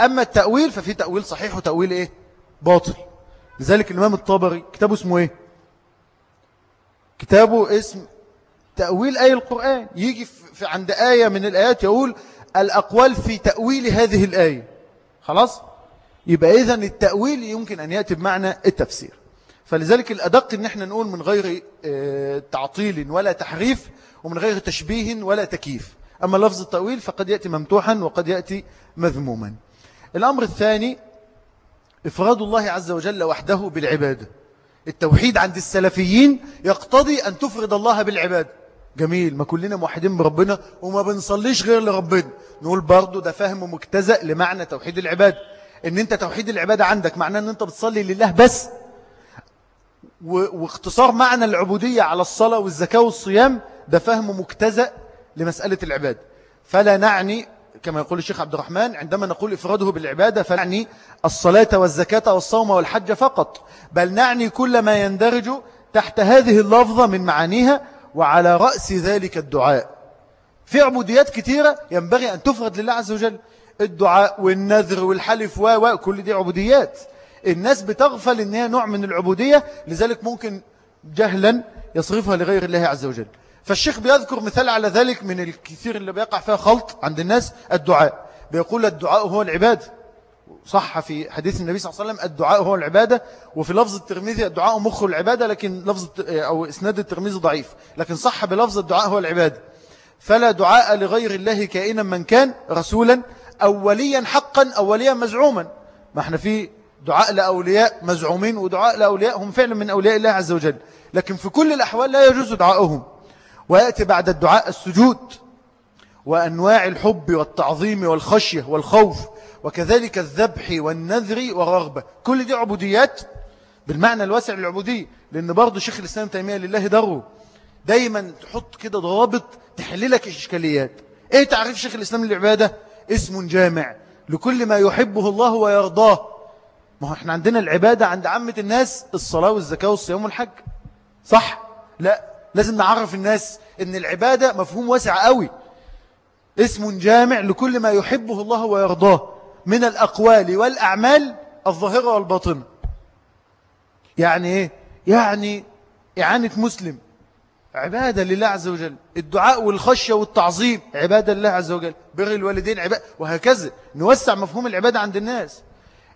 أما التأويل ففي تأويل صحيح وتأويل إيه؟ باطل لذلك الإمام الطبري كتابه اسمه إيه؟ كتابه اسم تأويل آية القرآن يجي في عند آية من الآيات يقول الأقوال في تأويل هذه الآية خلاص؟ يبقى إذا التأويل يمكن أن يأتي بمعنى التفسير فلذلك الأدق أن إحنا نقول من غير آه، تعطيل ولا تحريف ومن غير تشبيه ولا تكييف. أما لفظ التأويل فقد يأتي ممتوحا وقد يأتي مذموما. الأمر الثاني إفراد الله عز وجل وحده بالعبادة. التوحيد عند السلفيين يقتضي أن تفرد الله بالعبادة جميل ما كلنا موحدين بربنا وما بنصليش غير لربنا. نقول برضو ده فهم مجتزأ لمعنى توحيد العبادة إن أنت توحيد العبادة عندك معناه إن أنت بتصلي لله بس. واختصار معنى العبودية على الصلاة والزكاة والصيام ده فهم مجتزأ لمسألة العبادة فلا نعني كما يقول الشيخ عبد الرحمن عندما نقول إفراده بالعبادة فنعني الصلاة والزكاة والصوم والحج فقط بل نعني كل ما يندرج تحت هذه اللفظة من معانيها وعلى رأس ذلك الدعاء. في عبوديات كثيرة ينبغي أن تفرد لله عز وجل. الدعاء والنذر والحلف و كل دي عبوديات. الناس بتغفل إن هي نوع من العبودية لذلك ممكن جهلا يصرفها لغير الله عز وجل. فالشيخ بيذكر مثال على ذلك من الكثير اللي بيقع فيها خلط عند الناس الدعاء. بيقول الدعاء هو العبادة. صح في حديث النبي صلى الله عليه وسلم الدعاء هو العبادة وفي لفظ الترمذي الدعاء مخ العبادة لكن لفظ أو إسناد الترمذي ضعيف. لكن صح بلفظ الدعاء هو العبادة. فلا دعاء لغير الله كائنا من كان رسولا أوليا حقا أوليا مزعوما. ما إحنا في دعاء لأولياء مزعومين ودعاء لأولياء هم فعلا من أولياء الله عز وجل. لكن في كل الأحوال لا يجوز دعائهم ويأتي بعد الدعاء السجود وأنواع الحب والتعظيم والخشية والخوف وكذلك الذبح والنذر والرغبة. كل دي عبوديات بالمعنى الواسع للعبودية لأن برضو شيخ الإسلام تيمية لله دره دايما تحط كده ضوابط تحللك الإشكاليات. إيه تعريف شيخ الإسلام للعبادة؟ اسم جامع لكل ما يحبه الله ويرضاه. ما هو إحنا عندنا العبادة عند عامة الناس الصلاة والزكاة والصيام والحج. صح؟ لا. لازم نعرف الناس إن العبادة مفهوم واسع قوي. اسم جامع لكل ما يحبه الله ويرضاه من الأقوال والأعمال الظاهرة والباطنة. يعني إيه؟ يعني إعانة مسلم. عبادة لله عز وجل. الدعاء والخشية والتعظيم عبادة لله عز وجل. بر الوالدين عبادة وهكذا. نوسع مفهوم العبادة عند الناس.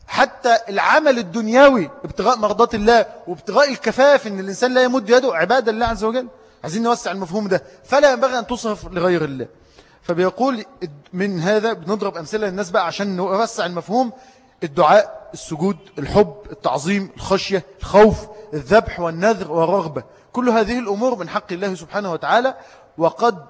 حتى العمل الدنيوي ابتغاء مرضات الله وابتغاء الكفاف إن الإنسان لا يمد يده عبادة لله عز وجل. عايزين نوسع المفهوم ده. فلا ينبغي أن تصرف لغير الله. فبيقول من هذا بنضرب أمثلة للناس بقى عشان نوسع المفهوم. الدعاء السجود الحب التعظيم الخشية الخوف الذبح والنذر والرغبة. كل هذه الأمور من حق الله سبحانه وتعالى. وقد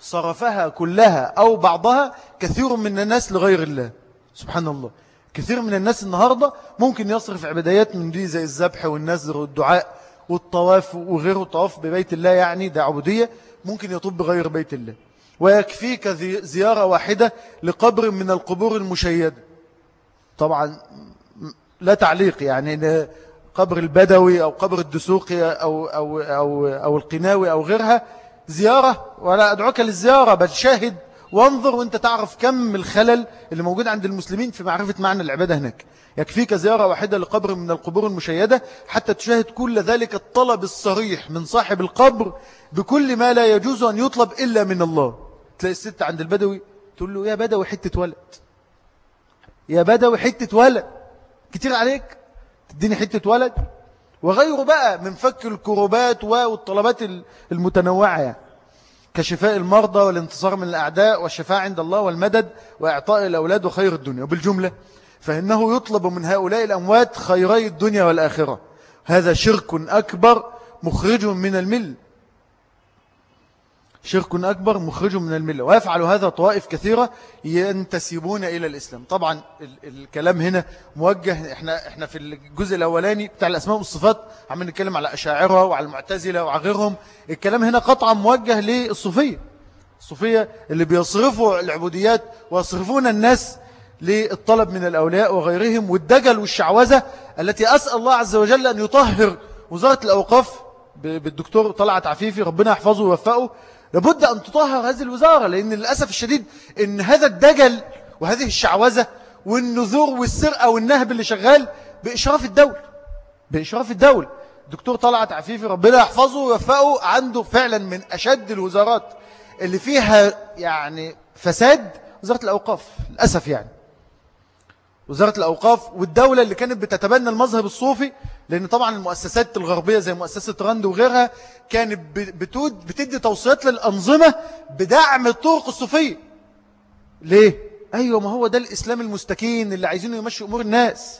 صرفها كلها أو بعضها كثير من الناس لغير الله. سبحان الله. كثير من الناس النهاردة ممكن يصرف عباديات من دي زي الذبح والنذر والدعاء والطواف وغيره الطواف ببيت الله يعني ده عبودية ممكن يطوب بغير بيت الله. ويكفيك زيارة واحدة لقبر من القبور المشيدة. طبعا لا تعليق يعني قبر البدوي أو قبر الدسوقي أو, أو, أو, أو القناوي أو غيرها زيارة. ولا أدعوك للزيارة بل شاهد وانظر وانت تعرف كم الخلل اللي موجود عند المسلمين في معرفة معنى العبادة هناك. يكفيك زيارة واحدة لقبر من القبور المشيدة حتى تشاهد كل ذلك الطلب الصريح من صاحب القبر بكل ما لا يجوز أن يطلب إلا من الله. تلاقي الست عند البدوي تقول له يا بدوي حتة ولد. يا بدوي حتة ولد. كتير عليك؟ تديني حتة ولد. وغيره بقى من فك الكروبات والطلبات المتنوعة يعني. كشفاء المرضى والانتصار من الأعداء والشفاء عند الله والمدد وإعطاء الأولاد وخير الدنيا. وبالجملة فإنه يطلب من هؤلاء الأموات خيري الدنيا والآخرة. هذا شرك أكبر مخرج من المل شرك أكبر مخرج من الملة. ويفعل هذا طوائف كثيرة ينتسبون إلى الإسلام. طبعا الكلام هنا موجه إحنا, إحنا في الجزء الأولاني بتاع الأسماء والصفات عم نتكلم على أشاعرة وعلى المعتزلة وعلى غيرهم. الكلام هنا قطعا موجه للصوفية. الصوفية اللي بيصرفوا العبوديات ويصرفون الناس للطلب من الأولياء وغيرهم والدجل والشعوذة التي أسأل الله عز وجل أن يطهر وزارة الأوقاف بالدكتور طلعت عفيفي. ربنا يحفظه ويوفقه. لابد أن تطهر هذه الوزارة لأن للأسف الشديد أن هذا الدجل وهذه الشعوذة والنذور والسرقة والنهب اللي شغال بإشراف الدولة بإشراف الدولة دكتور طلعت عفيفي ربنا يحفظه ويوفقه عنده فعلا من أشد الوزارات اللي فيها يعني فساد وزارة الأوقاف للأسف يعني. وزارة الأوقاف والدولة اللي كانت بتتبنى المذهب الصوفي لأن طبعا المؤسسات الغربية زي مؤسسة راند وغيرها كانت بتود بتدي توصيات للأنظمة بدعم الطرق الصوفية ليه؟ أيوة ما هو ده الإسلام المستكين اللي عايزينه يمشي أمور الناس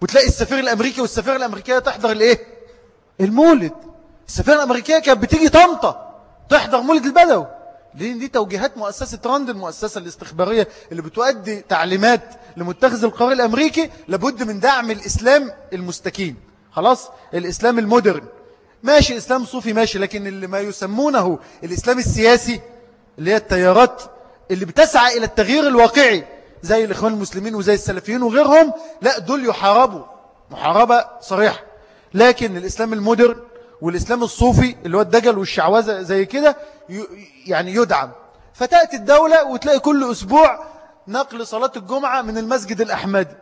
وتلاقي السفير الأمريكي والسفير الأمريكية تحضر الإيه؟ المولد السفير الأمريكية كانت بتيجي طنطا تحضر مولد البدوي لأن دي توجيهات مؤسسة راند المؤسسة الاستخبارية اللي بتؤدي تعليمات لمتخذ القرار الأمريكي لابد من دعم الإسلام المستكين. خلاص؟ الإسلام ال modern. ماشي إسلام صوفي ماشي لكن اللي ما يسمونه الإسلام السياسي اللي هي التيارات اللي بتسعى إلى التغيير الواقعي زي الإخوان المسلمين وزي السلفيين وغيرهم لا دول يحاربوا. محاربة صريحة. لكن الإسلام المودرن والإسلام الصوفي اللي هو الدجل والشعوذة زي كده يعني يدعم. فتأتي الدولة وتلاقي كل أسبوع نقل صلاة الجمعة من المسجد الأحمدي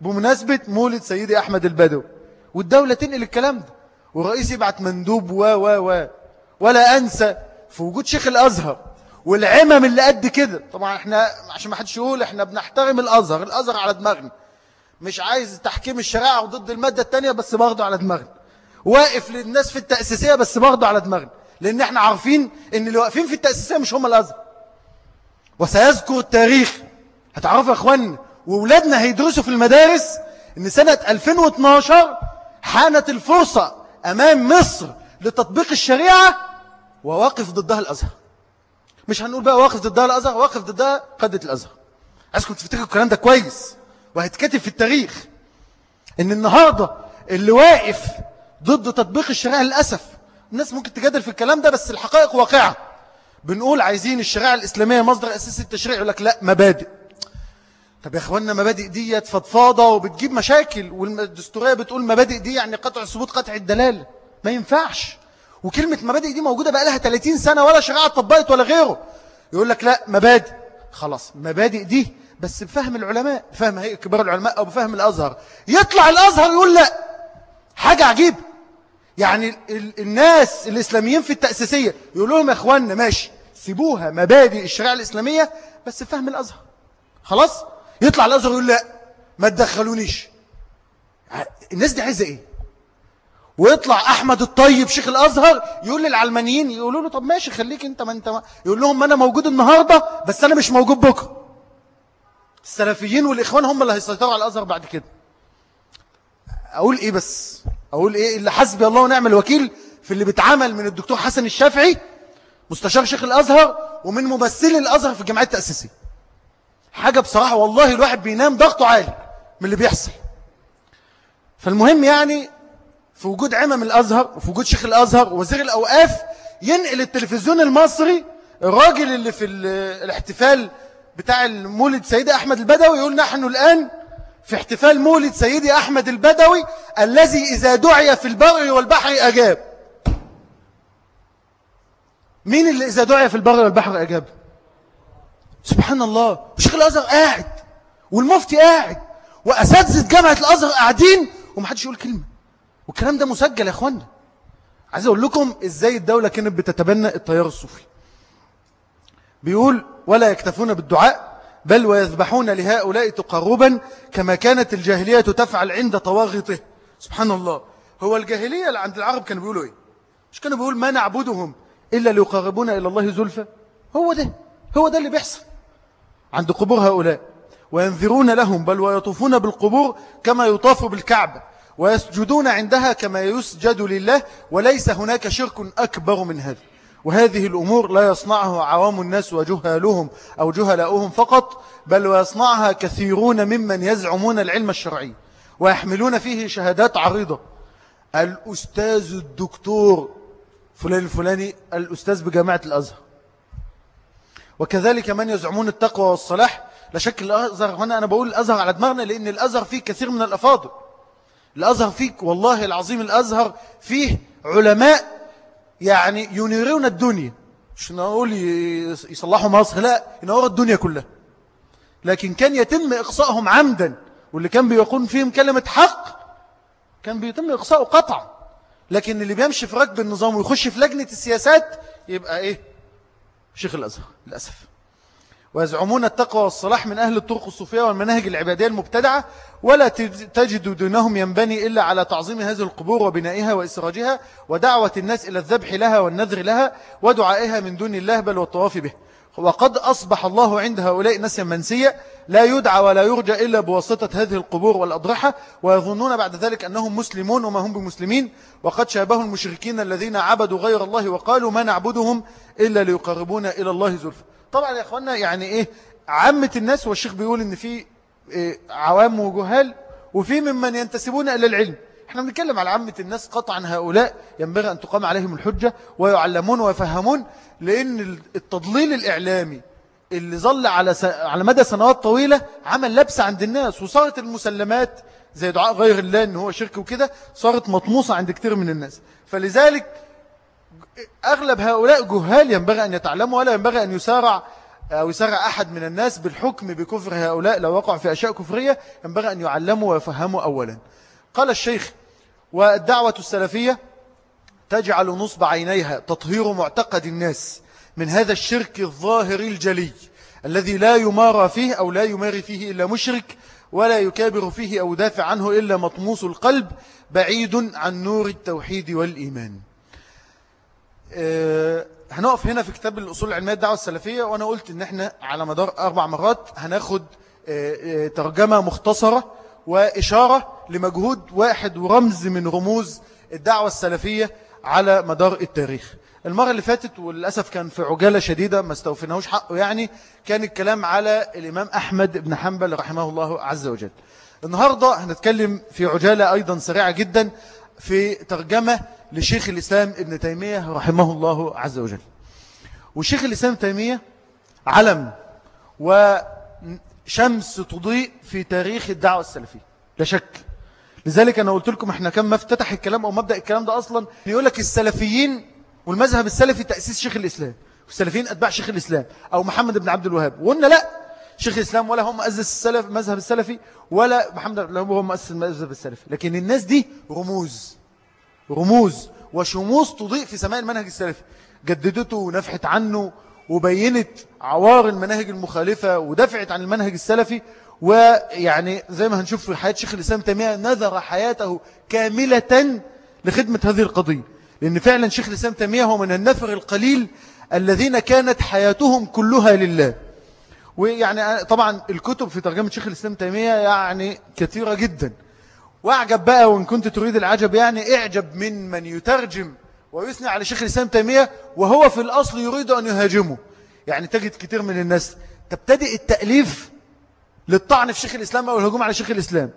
بمناسبة مولد سيدي أحمد البدو والدولة تنقل الكلام ده. والرئيس يبعت مندوب و و و. ولا أنسى في وجود شيخ الأزهر والعمم اللي قد كده. طبعا إحنا عشان ما حدش يقول إحنا بنحترم الأزهر الأزهر على دماغنا. مش عايز تحكيم الشريعة وضد المادة التانية بس برضه على دماغنا. واقف للناس في التأسيسية بس برضه على دماغنا. لأن إحنا عارفين إن اللي واقفين في التأسيسية مش هم الأزهر. وسيذكر التاريخ. هتعرفوا يا إخوان وولادنا هيدرسوا في المدارس إن سنة 2012 حانت الفرصة أمام مصر لتطبيق الشريعة وواقف ضدها الأزهر. مش هنقول بقى واقف ضدها الأزهر واقف ضدها قادة الأزهر. عايزكم تفتكروا الكلام ده كويس وهيتكتب في التاريخ إن النهاردة اللي واقف ضد تطبيق الشريعة للأسف. الناس ممكن تجادل في الكلام ده بس الحقائق واقعة. بنقول عايزين الشريعة الإسلامية مصدر أساس التشريع يقول لك لا مبادئ. طب يا اخوانا مبادئ ديت فضفاضة وبتجيب مشاكل والدستورية بتقول مبادئ دي يعني قطع الثبوت قطع الدلالة ما ينفعش. وكلمة مبادئ دي موجودة بقى لها 30 سنة ولا شريعة طبقت ولا غيره. يقول لك لا مبادئ. خلاص مبادئ دي بس بفهم العلماء بفهم هيئة كبار العلماء أو بفهم الأزهر. يطلع الأزهر يقول لا. حاجة عجيبة. يعني الناس الإسلاميين في التأسيسية يقول لهم يا أخوانا ماشي سيبوها مبادئ الشريعة الإسلامية بس بفهم الأزهر. خلاص؟ يطلع الأزهر يقول لا ما تدخلونيش. الناس دي عايزة إيه؟ ويطلع أحمد الطيب شيخ الأزهر يقول للعلمانيين يقولوا له طب ماشي خليك أنت ما أنت ما. يقول لهم ما أنا موجود النهاردة بس أنا مش موجود بكرة. السلفيين والإخوان هم اللي هيسيطروا على الأزهر بعد كده. أقول إيه بس؟ أقول إيه؟ اللي حسبي الله ونعم الوكيل في اللي بيتعمل من الدكتور حسن الشافعي مستشار شيخ الأزهر ومن ممثلي الأزهر في الجمعية التأسيسية. حاجة بصراحة والله الواحد بينام ضغطه عالي من اللي بيحصل. فالمهم يعني في وجود عمم الأزهر وفي وجود شيخ الأزهر ووزير الأوقاف ينقل التلفزيون المصري الراجل اللي في الاحتفال بتاع المولد سيدي أحمد البدوي يقول نحن الآن في احتفال مولد سيدي أحمد البدوي الذي إذا دعي في البر والبحر أجاب. مين اللي إذا دعي في البر والبحر أجاب؟ سبحان الله وشيخ الأزهر قاعد والمفتي قاعد وأساتذة جامعة الأزهر قاعدين ومحدش يقول كلمة. والكلام ده مسجل يا أخوانا. عايز أقول لكم إزاي الدولة كانت بتتبنى التيار الصوفي. بيقول ولا يكتفون بالدعاء بل ويذبحون لهؤلاء تقربا كما كانت الجاهلية تفعل عند طواغطه سبحان الله. هو الجاهلية اللي عند العرب كانوا بيقولوا إيه؟ مش كانوا بيقول ما نعبدهم إلا ليقربونا إلى الله زلفة هو ده. هو ده اللي بيحصل عند قبور هؤلاء. وينذرون لهم بل ويطوفون بالقبور كما يطاف بالكعبة ويسجدون عندها كما يسجد لله وليس هناك شرك أكبر من هذا. وهذه الأمور لا يصنعها عوام الناس وجهالهم أو جهلاؤهم فقط بل ويصنعها كثيرون ممن يزعمون العلم الشرعي ويحملون فيه شهادات عريضة. الأستاذ الدكتور فلان الفلاني الأستاذ بجامعة الأزهر. وكذلك من يزعمون التقوى والصلاح لا شك الأزهر هنا أنا بقول الأزهر على دماغنا لأن الأزهر فيه كثير من الأفاضل. الأزهر فيك والله العظيم الأزهر فيه علماء يعني ينيرون الدنيا. مش نقول يصلحوا مصر لا ينوروا الدنيا كلها. لكن كان يتم إقصائهم عمدا واللي كان بيقول فيهم كلمة حق كان بيتم إقصاؤه قطعا. لكن اللي بيمشي في ركب النظام ويخش في لجنة السياسات يبقى إيه؟ شيخ الأزهر للأسف. ويزعمون التقوى والصلاح من أهل الطرق الصوفية والمناهج العبادية المبتدعة ولا تجد دونهم ينبني إلا على تعظيم هذه القبور وبنائها وإسراجها ودعوة الناس إلى الذبح لها والنذر لها ودعائها من دون الله بل والطواف به. وقد أصبح الله عند هؤلاء نسيا منسيا لا يدعى ولا يرجى إلا بواسطة هذه القبور والأضرحة ويظنون بعد ذلك أنهم مسلمون وما هم بمسلمين. وقد شابهوا المشركين الذين عبدوا غير الله وقالوا ما نعبدهم إلا ليقربون إلى الله زلفا طبعا يا أخوانا يعني إيه عامة الناس والشيخ بيقول إن في إيه عوام وجهال وفي ممن ينتسبون إلى العلم. إحنا بنتكلم على عامة الناس قطعا هؤلاء ينبغي أن تقام عليهم الحجة ويعلمون ويفهمون لأن التضليل الإعلامي اللي ظل على على مدى سنوات طويلة عمل لبسة عند الناس وصارت المسلمات زي دعاء غير الله إن هو شرك وكده صارت مطموسة عند كثير من الناس. فلذلك أغلب هؤلاء جهال ينبغي أن يتعلموا ولا ينبغي أن يسارع أو يسارع أحد من الناس بالحكم بكفر هؤلاء لو وقع في أشياء كفرية ينبغي أن يعلموا ويفهموا أولا. قال الشيخ والدعوة السلفية تجعل نصب عينيها تطهير معتقد الناس من هذا الشرك الظاهر الجلي الذي لا يمارى فيه أو لا يماري فيه إلا مشرك ولا يكابر فيه أو دافع عنه إلا مطموس القلب بعيد عن نور التوحيد والإيمان. هنقف هنا في كتاب الأصول العلمية الدعوة السلفية وأنا قلت إن إحنا على مدار أربع مرات هناخد أه أه ترجمة مختصرة وإشارة لمجهود واحد ورمز من رموز الدعوة السلفية على مدار التاريخ. المرة اللي فاتت وللأسف كان في عجالة شديدة ما استوفناهوش حقه يعني كان الكلام على الإمام أحمد بن حنبل رحمه الله عز وجل. النهاردة هنتكلم في عجالة أيضا سريعة جدا في ترجمة لشيخ الإسلام ابن تيمية رحمه الله عز وجل. وشيخ الإسلام ابن تيمية علم وشمس تضيء في تاريخ الدعوة السلفية. لا شك. لذلك أنا قلت لكم إحنا كم افتتح الكلام أو مبدأ الكلام ده أصلا يقول لك السلفيين والمذهب السلفي تأسيس شيخ الإسلام والسلفيين أتباع شيخ الإسلام أو محمد بن عبد الوهاب. وقلنا لا. شيخ الإسلام ولا هم مؤسس السلف مذهب السلفي ولا محمد بن هو مؤسس المذهب السلفي. لكن الناس دي رموز. رموز. وشموس تضيء في سماء المنهج السلفي. جددته ونفحت عنه وبينت عوار المناهج المخالفة ودفعت عن المنهج السلفي. ويعني زي ما هنشوف في حياة شيخ الإسلام تيمية نذر حياته كاملة لخدمة هذه القضية. لأن فعلا شيخ الإسلام تيمية هو من النفر القليل الذين كانت حياتهم كلها لله. ويعني طبعا الكتب في ترجمة شيخ الإسلام تيمية يعني كثيرة جدا. واعجب بقى وإن كنت تريد العجب يعني اعجب من من يترجم ويثني على شيخ الإسلام تيمية وهو في الأصل يريد أن يهاجمه. يعني تجد كثير من الناس تبتدئ التأليف للطعن في شيخ الإسلام أو الهجوم على شيخ الإسلام.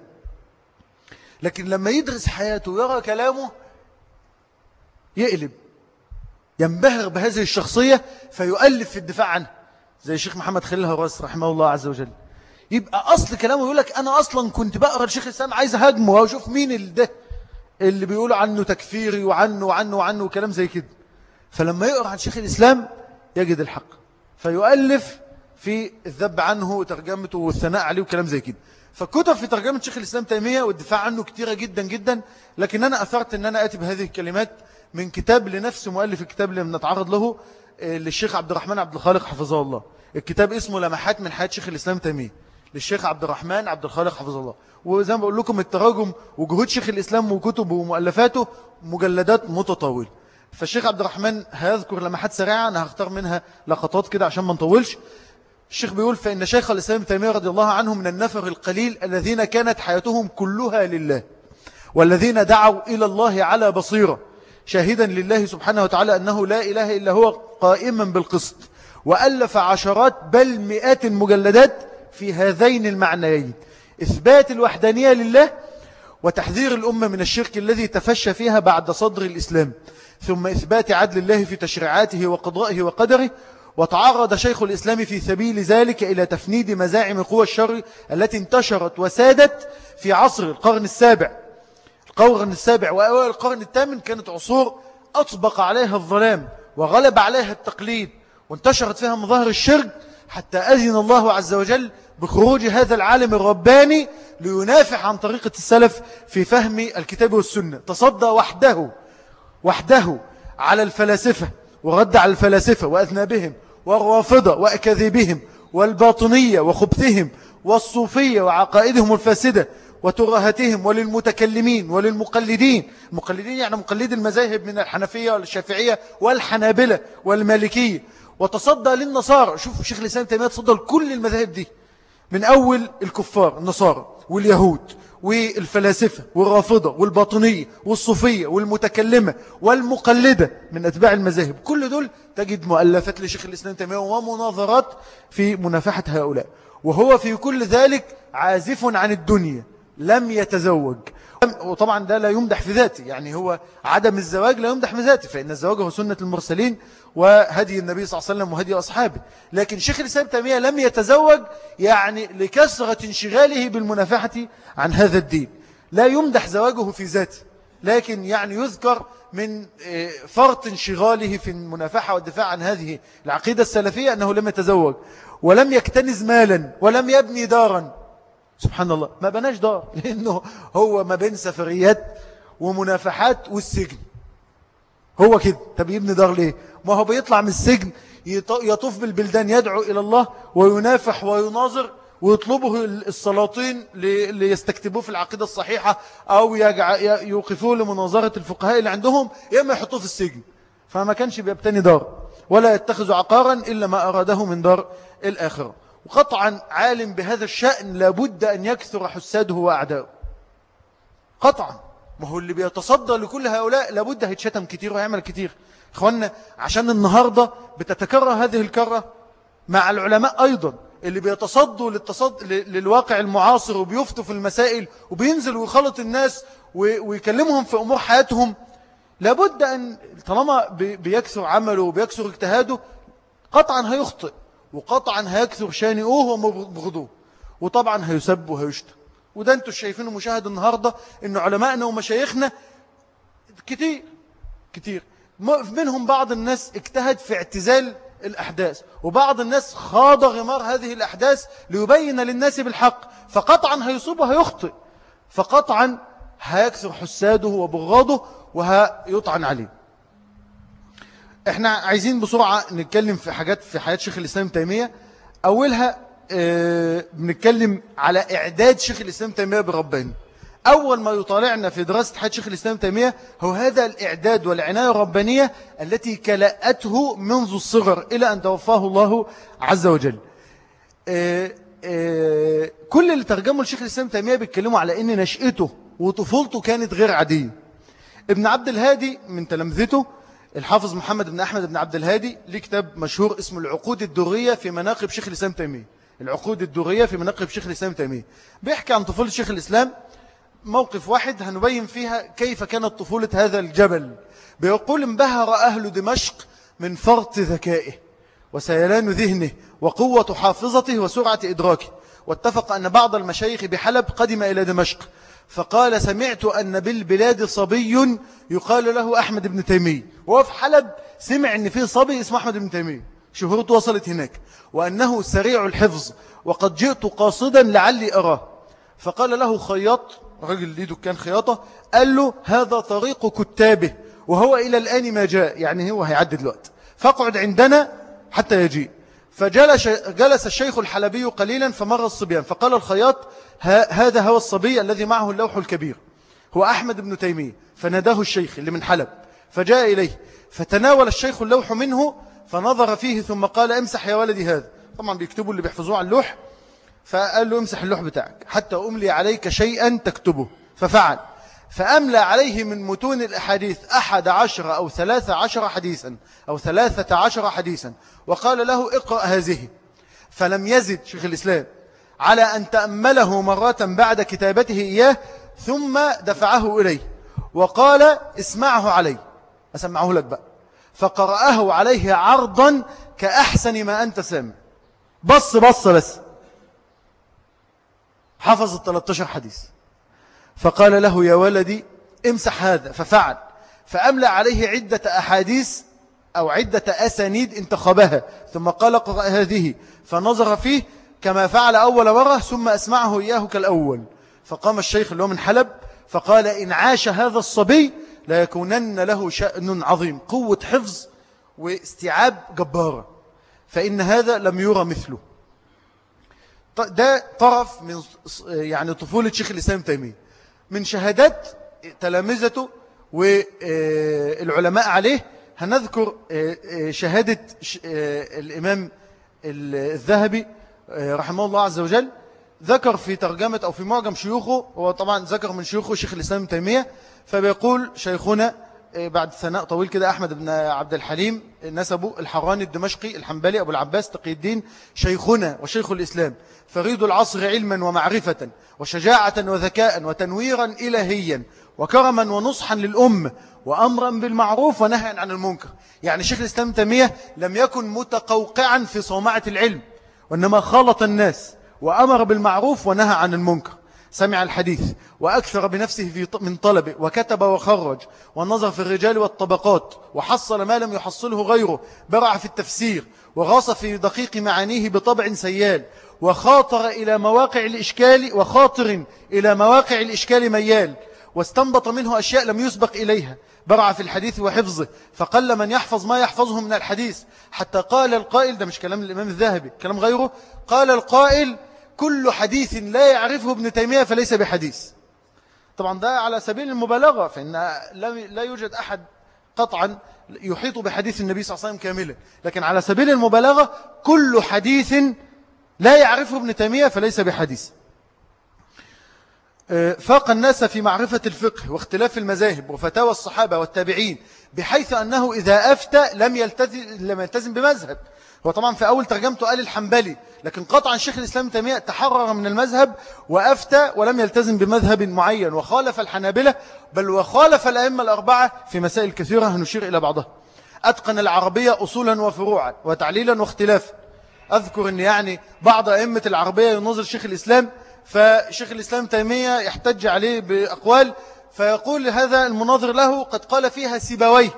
لكن لما يدرس حياته ويرى كلامه يقلب ينبهر بهذه الشخصية فيؤلف في الدفاع عنه. زي الشيخ محمد خليل هراس رحمه الله عز وجل. يبقى أصل كلامه يقول لك أنا أصلا كنت بقرأ الشيخ الإسلام عايز أهاجمه وأشوف مين ده اللي بيقولوا عنه تكفيري وعنه وعنه وعنه وكلام زي كده. فلما يقرأ عن شيخ الإسلام يجد الحق. فيؤلف في الذب عنه وترجمته والثناء عليه وكلام زي كده. فكتب في ترجمة شيخ الإسلام تيمية والدفاع عنه كتيرة جدا جدا. لكن أنا أثرت أن أنا أتي بهذه الكلمات من كتاب لنفس مؤلف الكتاب اللي بنتعرض له. للشيخ عبد الرحمن عبد الخالق حفظه الله. الكتاب اسمه لمحات من حياة شيخ الإسلام تيمية. للشيخ عبد الرحمن عبد الخالق حفظه الله. وزي ما بقول لكم التراجم وجهود شيخ الإسلام وكتبه ومؤلفاته مجلدات متطاولة فالشيخ عبد الرحمن هيذكر لمحات سريعة أنا هختار منها لقطات كده عشان ما نطولش. الشيخ بيقول فإن شيخ الإسلام تيمية رضي الله عنه من النفر القليل الذين كانت حياتهم كلها لله والذين دعوا إلى الله على بصيرة شاهدا لله سبحانه وتعالى أنه لا إله إلا هو قائما بالقسط وألف عشرات بل مئات المجلدات في هذين المعنيين إثبات الوحدانية لله وتحذير الأمة من الشرك الذي تفشى فيها بعد صدر الإسلام ثم إثبات عدل الله في تشريعاته وقضائه وقدره وتعرض شيخ الإسلام في سبيل ذلك إلى تفنيد مزاعم قوى الشر التي انتشرت وسادت في عصر القرن السابع. القرن السابع وأوائل القرن الثامن كانت عصور أطبق عليها الظلام. وغلب عليها التقليد وانتشرت فيها مظاهر الشرك حتى أذن الله عز وجل بخروج هذا العالم الرباني لينافح عن طريقة السلف في فهم الكتاب والسنة. تصدى وحده وحده على الفلاسفة ورد على الفلاسفة وأذنابهم والرافضة وأكاذيبهم والباطنية وخبثهم والصوفية وعقائدهم الفاسدة وترهتهم وللمتكلمين وللمقلدين. المقلدين يعني مقلد المذاهب من الحنفية والشافعية والحنابلة والمالكية. وتصدى للنصارى. شوفوا شيخ الإسلام تيمية تصدى لكل المذاهب دي. من أول الكفار النصارى واليهود والفلاسفة والرافضة والباطنية والصوفية والمتكلمة والمقلدة من أتباع المذاهب. كل دول تجد مؤلفات لشيخ الإسلام تيمية ومناظرات في منافحة هؤلاء. وهو في كل ذلك عازف عن الدنيا. لم يتزوج. وطبعا ده لا يمدح في ذاته. يعني هو عدم الزواج لا يمدح في ذاته. فإن الزواج هو سنة المرسلين وهدي النبي صلى الله عليه وسلم وهدي أصحابه. لكن شيخ الإسلام تيمية لم يتزوج يعني لكثرة انشغاله بالمنافحة عن هذا الدين. لا يمدح زواجه في ذاته. لكن يعني يذكر من آه، فرط انشغاله في المنافحة والدفاع عن هذه العقيدة السلفية أنه لم يتزوج. ولم يكتنز مالا ولم يبني دارا. سبحان الله. ما بناش دار لأنه هو ما بين سفريات ومنافحات والسجن. هو كده. طب يبني دار ليه؟ ما هو بيطلع من السجن يطوف بالبلدان يدعو إلى الله وينافح ويناظر ويطلبه السلاطين ليستكتبوه في العقيدة الصحيحة أو يوقفوه لمناظرة الفقهاء اللي عندهم يا إما يحطوه في السجن. فما كانش بيبتني دار ولا يتخذ عقارا إلا ما أراده من دار الآخرة. وقطعا عالم بهذا الشأن لابد أن يكثر حساده وأعداؤه. قطعا. ما هو اللي بيتصدى لكل هؤلاء لابد هيتشتم كتير ويعمل كتير. اخوانا عشان النهاردة بتتكرر هذه الكرة مع العلماء أيضا اللي بيتصدوا للتصد... للواقع المعاصر وبيفتوا في المسائل وبينزل ويخلط الناس ويكلمهم في أمور حياتهم. لابد أن طالما بيكثر عمله وبيكثر اجتهاده قطعا هيخطئ. وقطعا هيكثر شانئوه ومبغضوه وطبعا هيسب وهيشتم. وده أنتوا شايفينه مشاهد النهاردة إن علمائنا ومشايخنا كتير كتير. منهم بعض الناس اجتهد في اعتزال الأحداث وبعض الناس خاض غمار هذه الأحداث ليبين للناس بالحق. فقطعا هيصيب وهيخطئ. فقطعا هيكثر حساده وبغاضه وهيطعن عليه. إحنا عايزين بسرعة نتكلم في حاجات في حياة شيخ الإسلام تيمية. أولها آه بنتكلم على إعداد شيخ الإسلام تيمية برباني أول ما يطالعنا في دراسة حياة شيخ الإسلام تيمية هو هذا الإعداد والعناية الربانية التي كلأته منذ الصغر إلى أن توفاه الله عز وجل. آه آه كل اللي ترجموا لشيخ الإسلام تيمية بيتكلموا على أن نشأته وطفولته كانت غير عادية. ابن عبد الهادي من تلمذته الحافظ محمد بن أحمد بن عبد الهادي ليه كتاب مشهور اسمه العقود الدورية في مناقب شيخ الإسلام تيمية. العقود الدورية في مناقب شيخ الإسلام تيمية. بيحكي عن طفولة شيخ الإسلام. موقف واحد هنبين فيها كيف كانت طفولة هذا الجبل. بيقول انبهر أهل دمشق من فرط ذكائه وسيلان ذهنه وقوة حافظته وسرعة إدراكه. واتفق أن بعض المشايخ بحلب قدم إلى دمشق. فقال سمعت أن بالبلاد صبي يقال له أحمد بن تيمية. وهو في حلب سمع أن فيه صبي اسمه أحمد بن تيمية. شهرته وصلت هناك. وأنه سريع الحفظ. وقد جئت قاصدا لعلي أراه. فقال له خياط رجل ليه دكان خياطة قال له هذا طريق كتابه. وهو إلى الآن ما جاء. يعني هو هيعدد الوقت فاقعد عندنا حتى يجيء. فجلس جلس الشيخ الحلبي قليلا فمر الصبيان فقال الخياط هذا هو الصبي الذي معه اللوح الكبير هو أحمد بن تيمية فناداه الشيخ اللي من حلب فجاء إليه فتناول الشيخ اللوح منه فنظر فيه ثم قال امسح يا ولدي هذا. طبعا بيكتبوا اللي بيحفظوه على اللوح فقال له امسح اللوح بتاعك حتى أملي عليك شيئا تكتبه. ففعل. فأملى عليه من متون الأحاديث أحد عشر أو ثلاثة عشر حديثا أو ثلاثة عشر حديثا. وقال له اقرأ هذه. فلم يزد شيخ الإسلام على أن تأمله مرة بعد كتابته إياه ثم دفعه إليه. وقال اسمعه علي. أسمعه لك بقى. فقرأه عليه عرضا كأحسن ما أنت سامع. بص بص بس. حفظ ال 13 حديث. فقال له يا ولدي امسح هذا. ففعل. فأملى عليه عدة أحاديث أو عدة أسانيد انتخبها. ثم قال اقرأ هذه. فنظر فيه كما فعل أول مرة ثم أسمعه إياه كالأول. فقام الشيخ اللي هو من حلب فقال إن عاش هذا الصبي لا يكونن له شأن عظيم قوة حفظ واستيعاب جبارة. فإن هذا لم يرى مثله. ده طرف من يعني طفولة شيخ الإسلام تيمية. من شهادات تلامذته والعلماء عليه هنذكر شهادة الإمام الذهبي رحمه الله عز وجل. ذكر في ترجمة أو في معجم شيوخه هو طبعا ذكر من شيوخه شيخ الإسلام تيمية فبيقول شيخنا بعد ثناء طويل كده أحمد بن عبد الحليم نسبه الحراني الدمشقي الحنبلي أبو العباس تقي الدين شيخنا وشيخ الإسلام فريد العصر علما ومعرفة وشجاعة وذكاء وتنويرا إلهيا وكرما ونصحا للأم وأمرا بالمعروف ونهيا عن المنكر. يعني شيخ الإسلام تيمية لم يكن متقوقعا في صومعة العلم وإنما خالط الناس وأمر بالمعروف ونهى عن المنكر. سمع الحديث وأكثر بنفسه في من طلبه وكتب وخرج ونظر في الرجال والطبقات وحصل ما لم يحصله غيره برع في التفسير وغاص في دقيق معانيه بطبع سيال وخاطر إلى مواقع الإشكال وخاطر إلى مواقع الإشكال ميال واستنبط منه أشياء لم يسبق إليها برع في الحديث وحفظه فقل من يحفظ ما يحفظه من الحديث حتى قال القائل ده مش كلام الإمام الذهبي كلام غيره قال القائل كل حديث لا يعرفه ابن تيمية فليس بحديث. طبعا ده على سبيل المبالغة فإن لا يوجد أحد قطعا يحيط بحديث النبي صلى الله عليه وسلم كاملا. لكن على سبيل المبالغة كل حديث لا يعرفه ابن تيمية فليس بحديث. آه، فاق الناس في معرفة الفقه واختلاف المذاهب وفتاوى الصحابة والتابعين بحيث أنه إذا أفتى لم يلتزم, لم يلتزم بمذهب. هو طبعا في أول ترجمته قال الحنبلي لكن قطعا شيخ الإسلام تيمية تحرر من المذهب وأفتى ولم يلتزم بمذهب معين وخالف الحنابلة بل وخالف الأئمة الأربعة في مسائل كثيرة هنشير إلى بعضها. أتقن العربية أصولا وفروعا وتعليلا واختلافا. أذكر أن يعني بعض أئمة العربية ينظر شيخ الإسلام فشيخ الإسلام تيمية يحتج عليه بأقوال فيقول هذا المناظر له قد قال فيها سيبويه.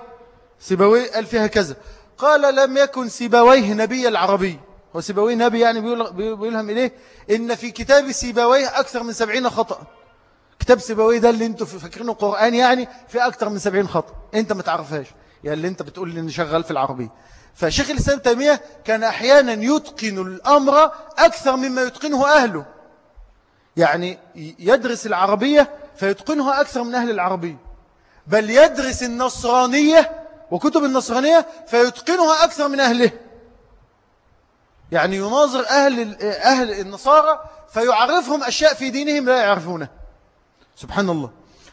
سيبويه قال فيها كذا. قال لم يكن سيبويه نبي العربي. هو سيبويه نبي يعني بيقولهم إليه؟ إن في كتاب سيبويه أكثر من سبعين خطأ. كتاب سيبويه ده اللي أنتوا فاكرينه قرآن يعني في أكثر من سبعين خطأ. أنت ما تعرفهاش. يعني اللي انت بتقول لي شغال في العربية فشيخ الإسلام تيمية كان أحيانا يتقن الأمر أكثر مما يتقنه أهله. يعني يدرس العربية فيتقنها أكثر من أهل العربية. بل يدرس النصرانية وكتب النصرانية فيتقنها أكثر من أهله. يعني يناظر أهل, أهل النصارى فيعرفهم أشياء في دينهم لا يعرفونها سبحان الله.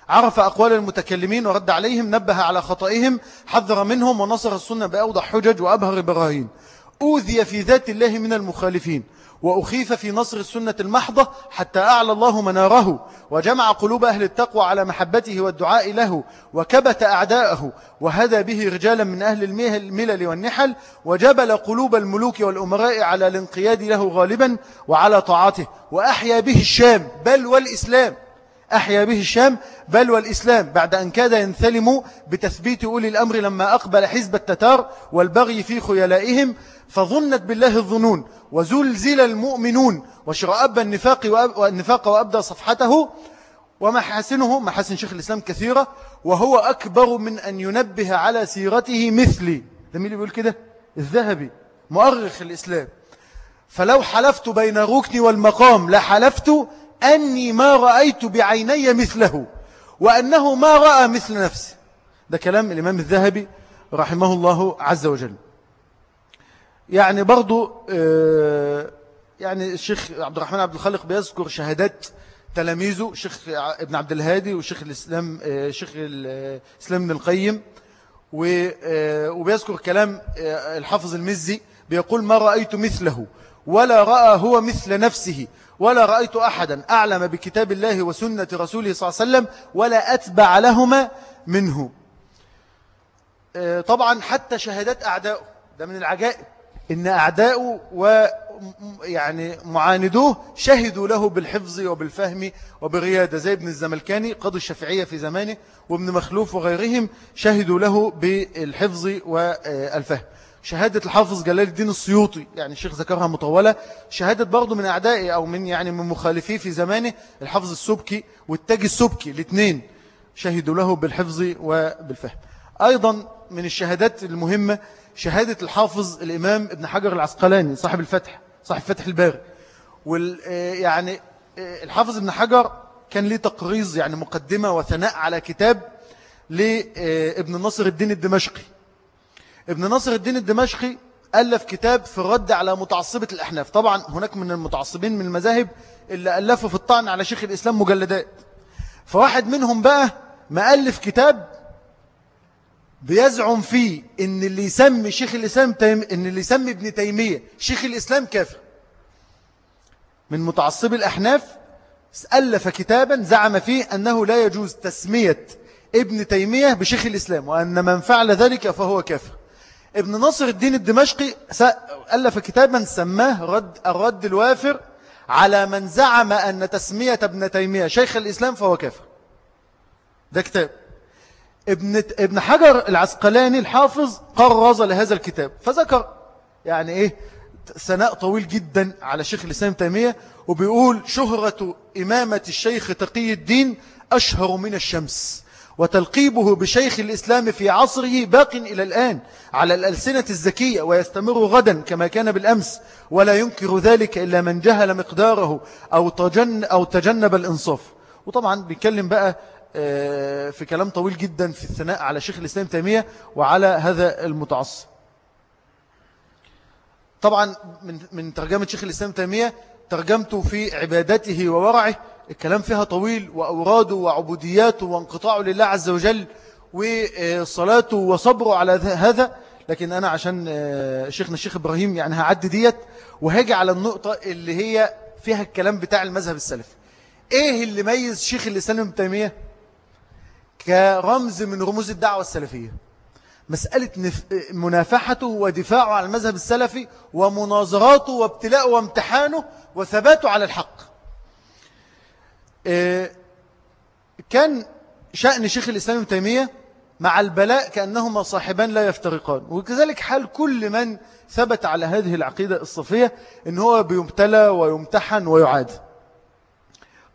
عرف أقوال المتكلمين ورد عليهم نبه على خطئهم حذر منهم ونصر السنة بأوضح حجج وأبهر براهين أوذي في ذات الله من المخالفين. وأخيف في نصر السنة المحضة حتى أعلى الله مناره وجمع قلوب أهل التقوى على محبته والدعاء له وكبت أعداءه وهدى به رجالا من أهل الملل والنحل وجبل قلوب الملوك والأمراء على الانقياد له غالبا وعلى طاعته وأحيا به الشام بل والإسلام. أحيا به الشام بل والإسلام. بعد أن كاد ينثلم بتثبيت أولي الأمر لما أقبل حزب التتار والبغي في خيلائهم فظنت بالله الظنون وزلزل المؤمنون وشرأب النفاق والنفاق وأبدى صفحته ومحاسنه محاسن شيخ الإسلام كثيرة وهو أكبر من أن ينبه على سيرته مثلي. ده مين اللي بيقول كده؟ الذهبي مؤرخ الإسلام. فلو حلفت بين الركن والمقام لحلفت أني ما رأيت بعيني مثله وأنه ما رأى مثل نفسه ده كلام الإمام الذهبي رحمه الله عز وجل. يعني برضو آه، يعني الشيخ عبد الرحمن عبد الخالق بيذكر شهادات تلاميذه الشيخ ابن عبد الهادي والشيخ الإسلام الشيخ الإسلام بن القيم. آه، وبيذكر كلام آه، الحافظ المزي بيقول ما رأيت مثله ولا رأى هو مثل نفسه ولا رأيت أحدا أعلم بكتاب الله وسنة رسوله صلى الله عليه وسلم ولا أتبع لهما منه. طبعا حتى شهادات أعدائه ده من العجائب. إن أعداؤه و يعني معاندوه شهدوا له بالحفظ وبالفهم وبالريادة زي ابن الزملكاني قاضي الشافعية في زمانه وابن مخلوف وغيرهم شهدوا له بالحفظ والفهم. شهادة الحافظ جلال الدين السيوطي يعني الشيخ ذكرها مطولة شهادة برضه من أعدائي أو من يعني من مخالفيه في زمانه الحافظ السبكي والتاج السبكي الاثنين شهدوا له بالحفظ وبالفهم. أيضا من الشهادات المهمة شهادة الحافظ الإمام ابن حجر العسقلاني صاحب الفتح صاحب فتح الباري. وال يعني الحافظ ابن حجر كان ليه تقريز يعني مقدمة وثناء على كتاب لابن نصر الدين الدمشقي. ابن نصر الدين الدمشقي ألف كتاب في الرد على متعصبة الأحناف. طبعا هناك من المتعصبين من المذاهب اللي ألفوا في الطعن على شيخ الإسلام مجلدات. فواحد منهم بقى مألف كتاب بيزعم فيه إن اللي يسمي شيخ الإسلام تيم إن اللي يسمي ابن تيمية شيخ الإسلام كافر. من متعصب الأحناف ألف كتابا زعم فيه أنه لا يجوز تسمية ابن تيمية بشيخ الإسلام وأن من فعل ذلك فهو كافر. ابن نصر الدين الدمشقي ألف كتابا سماه رد الرد الوافر على من زعم أن تسمية ابن تيمية شيخ الإسلام فهو كافر. ده كتاب. ابن ابن حجر العسقلاني الحافظ قرز لهذا الكتاب. فذكر يعني إيه ثناء طويل جدا على شيخ الإسلام تيمية وبيقول شهرة إمامة الشيخ تقي الدين أشهر من الشمس وتلقيبه بشيخ الإسلام في عصره باق إلى الآن على الألسنة الزكية ويستمر غدا كما كان بالأمس ولا ينكر ذلك إلا من جهل مقداره أو, تجن أو تجنب الإنصاف. وطبعا بيتكلم بقى في كلام طويل جدا في الثناء على شيخ الإسلام تيمية وعلى هذا المتعصب. طبعا من من ترجمة شيخ الإسلام تيمية ترجمته في عبادته وورعه الكلام فيها طويل وأوراده وعبودياته وانقطاعه لله عز وجل وصلاته وصبره على هذا. لكن أنا عشان آه، شيخنا الشيخ إبراهيم يعني هعدي ديت وهاجي على النقطة اللي هي فيها الكلام بتاع المذهب السلفي. إيه اللي ميز شيخ الإسلام تيمية؟ كرمز من رموز الدعوة السلفية. مسألة منافحته ودفاعه على المذهب السلفي ومناظراته وابتلاءه وامتحانه وثباته على الحق. آه، كان شأن شيخ الإسلام ابن تيمية مع البلاء كأنهما صاحبان لا يفترقان. وكذلك حال كل من ثبت على هذه العقيدة الصفية إن هو بيمتلى ويمتحن ويعاد.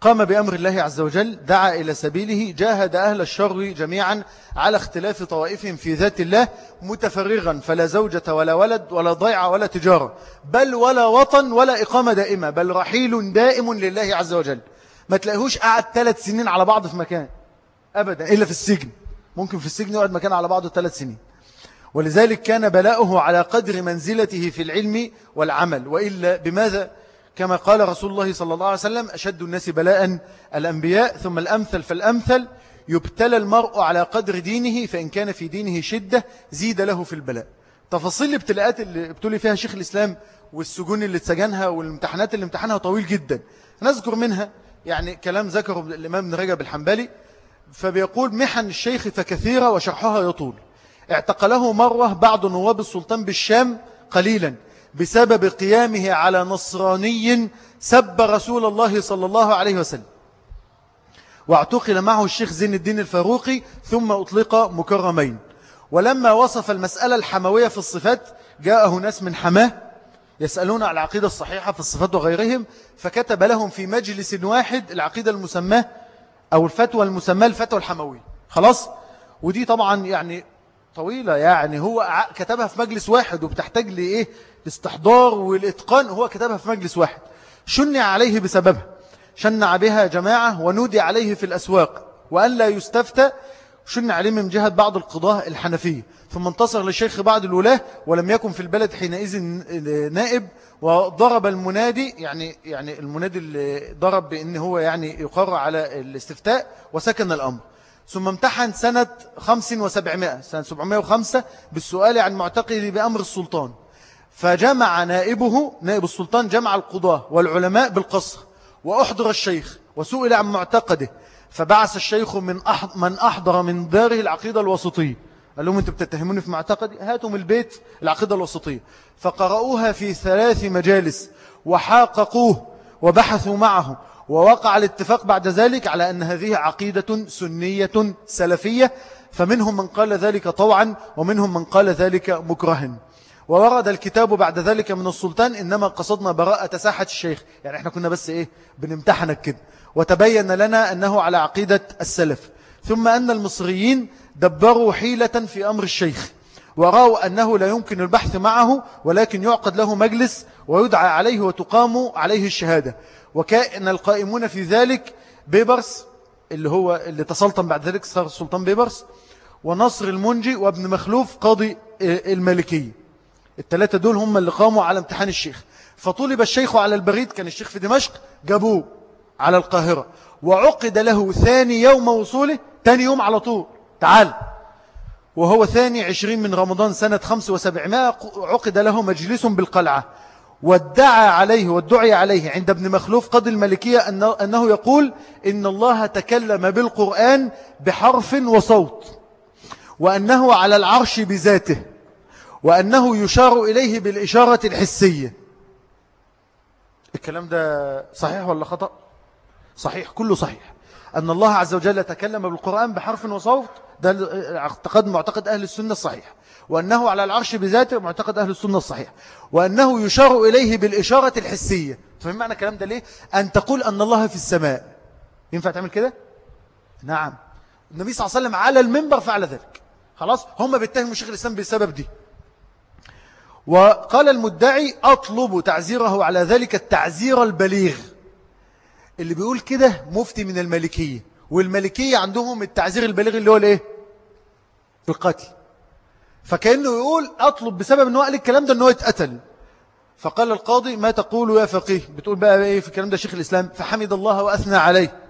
قام بأمر الله عز وجل دعا إلى سبيله جاهد أهل الشر جميعا على اختلاف طوائفهم في ذات الله متفرغا فلا زوجة ولا ولد ولا ضيعة ولا تجارة بل ولا وطن ولا إقامة دائمة بل رحيل دائم لله عز وجل. ما تلاقيهوش قعد ثلاث سنين على بعض في مكان. أبدا إلا في السجن. ممكن في السجن يقعد مكان على بعضه ثلاث سنين. ولذلك كان بلاؤه على قدر منزلته في العلم والعمل. وإلا بماذا؟ كما قال رسول الله صلى الله عليه وسلم أشد الناس بلاء الأنبياء ثم الأمثل فالأمثل يبتلى المرء على قدر دينه فإن كان في دينه شدة زيد له في البلاء. تفاصيل الابتلاءات اللي ابتلي فيها شيخ الإسلام والسجون اللي اتسجنها والامتحانات اللي امتحنها طويل جدا. نذكر منها يعني كلام ذكره الإمام ابن رجب الحنبلي فبيقول محن الشيخ فكثيرة وشرحها يطول. اعتقله مرة بعض نواب السلطان بالشام قليلا. بسبب قيامه على نصراني سب رسول الله صلى الله عليه وسلم. واعتقل معه الشيخ زين الدين الفاروقي ثم أطلق مكرمين. ولما وصف المسألة الحموية في الصفات جاءه ناس من حماة يسألون على العقيدة الصحيحة في الصفات وغيرهم فكتب لهم في مجلس واحد العقيدة المسماة أو الفتوى المسماة الفتوى الحموية. خلاص؟ ودي طبعا يعني طويلة يعني هو كتبها في مجلس واحد وبتحتاج لإيه؟ الاستحضار والإتقان هو كتبها في مجلس واحد. شنع عليه بسببها. شنع بها جماعة ونودي عليه في الأسواق. وأن لا يستفتى شن عليه من جهة بعض القضاء الحنفية. ثم انتصر للشيخ بعض الولاة ولم يكن في البلد حينئذ نائب وضرب المنادي يعني يعني المنادي اللي ضرب بأن هو يعني يقر على الاستفتاء وسكن الأمر. ثم امتحن سنة 5700 سنة 705 بالسؤال عن معتقده بأمر السلطان. فجمع نائبه نائب السلطان جمع القضاة والعلماء بالقصر وأحضر الشيخ وسئل عن معتقده فبعث الشيخ من من أحضر من داره العقيدة الوسطية. قال لهم أنتوا بتتهموني في معتقدي؟ هاتوا من البيت العقيدة الوسطية. فقرأوها في ثلاث مجالس وحاققوه وبحثوا معه ووقع الاتفاق بعد ذلك على أن هذه عقيدة سنية سلفية فمنهم من قال ذلك طوعا ومنهم من قال ذلك مكرها. وورد الكتاب بعد ذلك من السلطان إنما قصدنا براءة ساحة الشيخ. يعني إحنا كنا بس إيه بنمتحنك كده. وتبين لنا أنه على عقيدة السلف. ثم أن المصريين دبروا حيلة في أمر الشيخ. ورأوا أنه لا يمكن البحث معه ولكن يعقد له مجلس ويدعى عليه وتقام عليه الشهادة. وكأن القائمون في ذلك بيبرس اللي هو اللي تسلطن بعد ذلك صار السلطان بيبرس ونصر المنجي وابن مخلوف قاضي الملكية الثلاثة دول هم اللي قاموا على امتحان الشيخ. فطلب الشيخ على البريد كان الشيخ في دمشق جابوه على القاهرة. وعقد له ثاني يوم وصوله ثاني يوم على طول. تعال. وهو ثاني عشرين من رمضان سنة خمس وسبعمائة عقد له مجلس بالقلعة. وادعى عليه وادعي عليه عند ابن مخلوف قد الملكية أنه يقول إن الله تكلم بالقرآن بحرف وصوت وأنه على العرش بذاته. وأنه يشار إليه بالإشارة الحسية. الكلام ده صحيح ولا خطأ؟ صحيح كله صحيح. أن الله عز وجل تكلم بالقرآن بحرف وصوت ده اعتقاد معتقد أهل السنة الصحيح. وأنه على العرش بذاته معتقد أهل السنة الصحيح. وأنه يشار إليه بالإشارة الحسية. فهم معنى الكلام ده ليه؟ أن تقول أن الله في السماء. ينفع تعمل كده؟ نعم. النبي صلى الله عليه وسلم على المنبر فعل ذلك. خلاص؟ هم بيتهموا شيخ الإسلام بسبب دي. وقال المدعي أطلب تعزيره على ذلك التعزير البليغ. اللي بيقول كده مفتي من الملكية والملكية عندهم التعزير البليغ اللي هو الإيه؟ القتل. فكأنه يقول أطلب بسبب أنه قال الكلام ده أنه يتقتل. فقال القاضي ما تقول يا فقيه؟ بتقول بقى إيه في الكلام ده شيخ الإسلام؟ فحمد الله وأثنى عليه.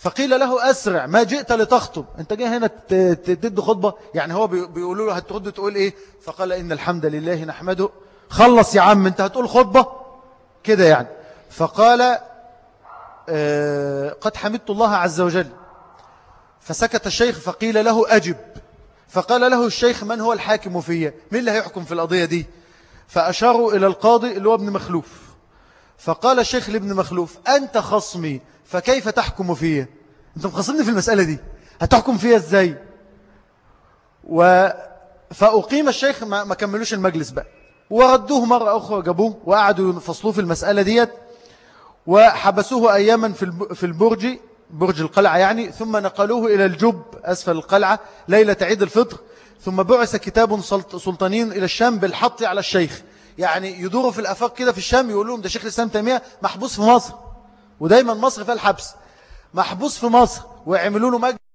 فقيل له أسرع ما جئت لتخطب. أنت جاي هنا تدد خطبة؟ يعني هو بيقولوا له هترد تقول إيه؟ فقال إن الحمد لله نحمده. خلص يا عم أنت هتقول خطبة؟ كده يعني. فقال آه قد حمدت الله عز وجل. فسكت الشيخ فقيل له أجب. فقال له الشيخ من هو الحاكم فيها مين اللي هيحكم في القضية دي؟ فأشاروا إلى القاضي اللي هو ابن مخلوف. فقال الشيخ لابن مخلوف أنت خصمي. فكيف تحكم فيها؟ أنت مخصمني في المسألة دي. هتحكم فيها إزاي؟ و... فأقيم الشيخ ما, ما كملوش المجلس بقى. وردوه مرة أخرى جابوه وقعدوا يفصلوه في المسألة ديت. وحبسوه أياما في البرج برج القلعة يعني. ثم نقلوه إلى الجب أسفل القلعة ليلة عيد الفطر. ثم بعث كتاب سلطانين إلى الشام بالحط على الشيخ. يعني يدوروا في الأفاق كده في الشام يقول لهم ده شيخ الإسلام تيمية محبوس في مصر. ودايما مصر فيها الحبس. محبوس في مصر ويعملوا له مجلس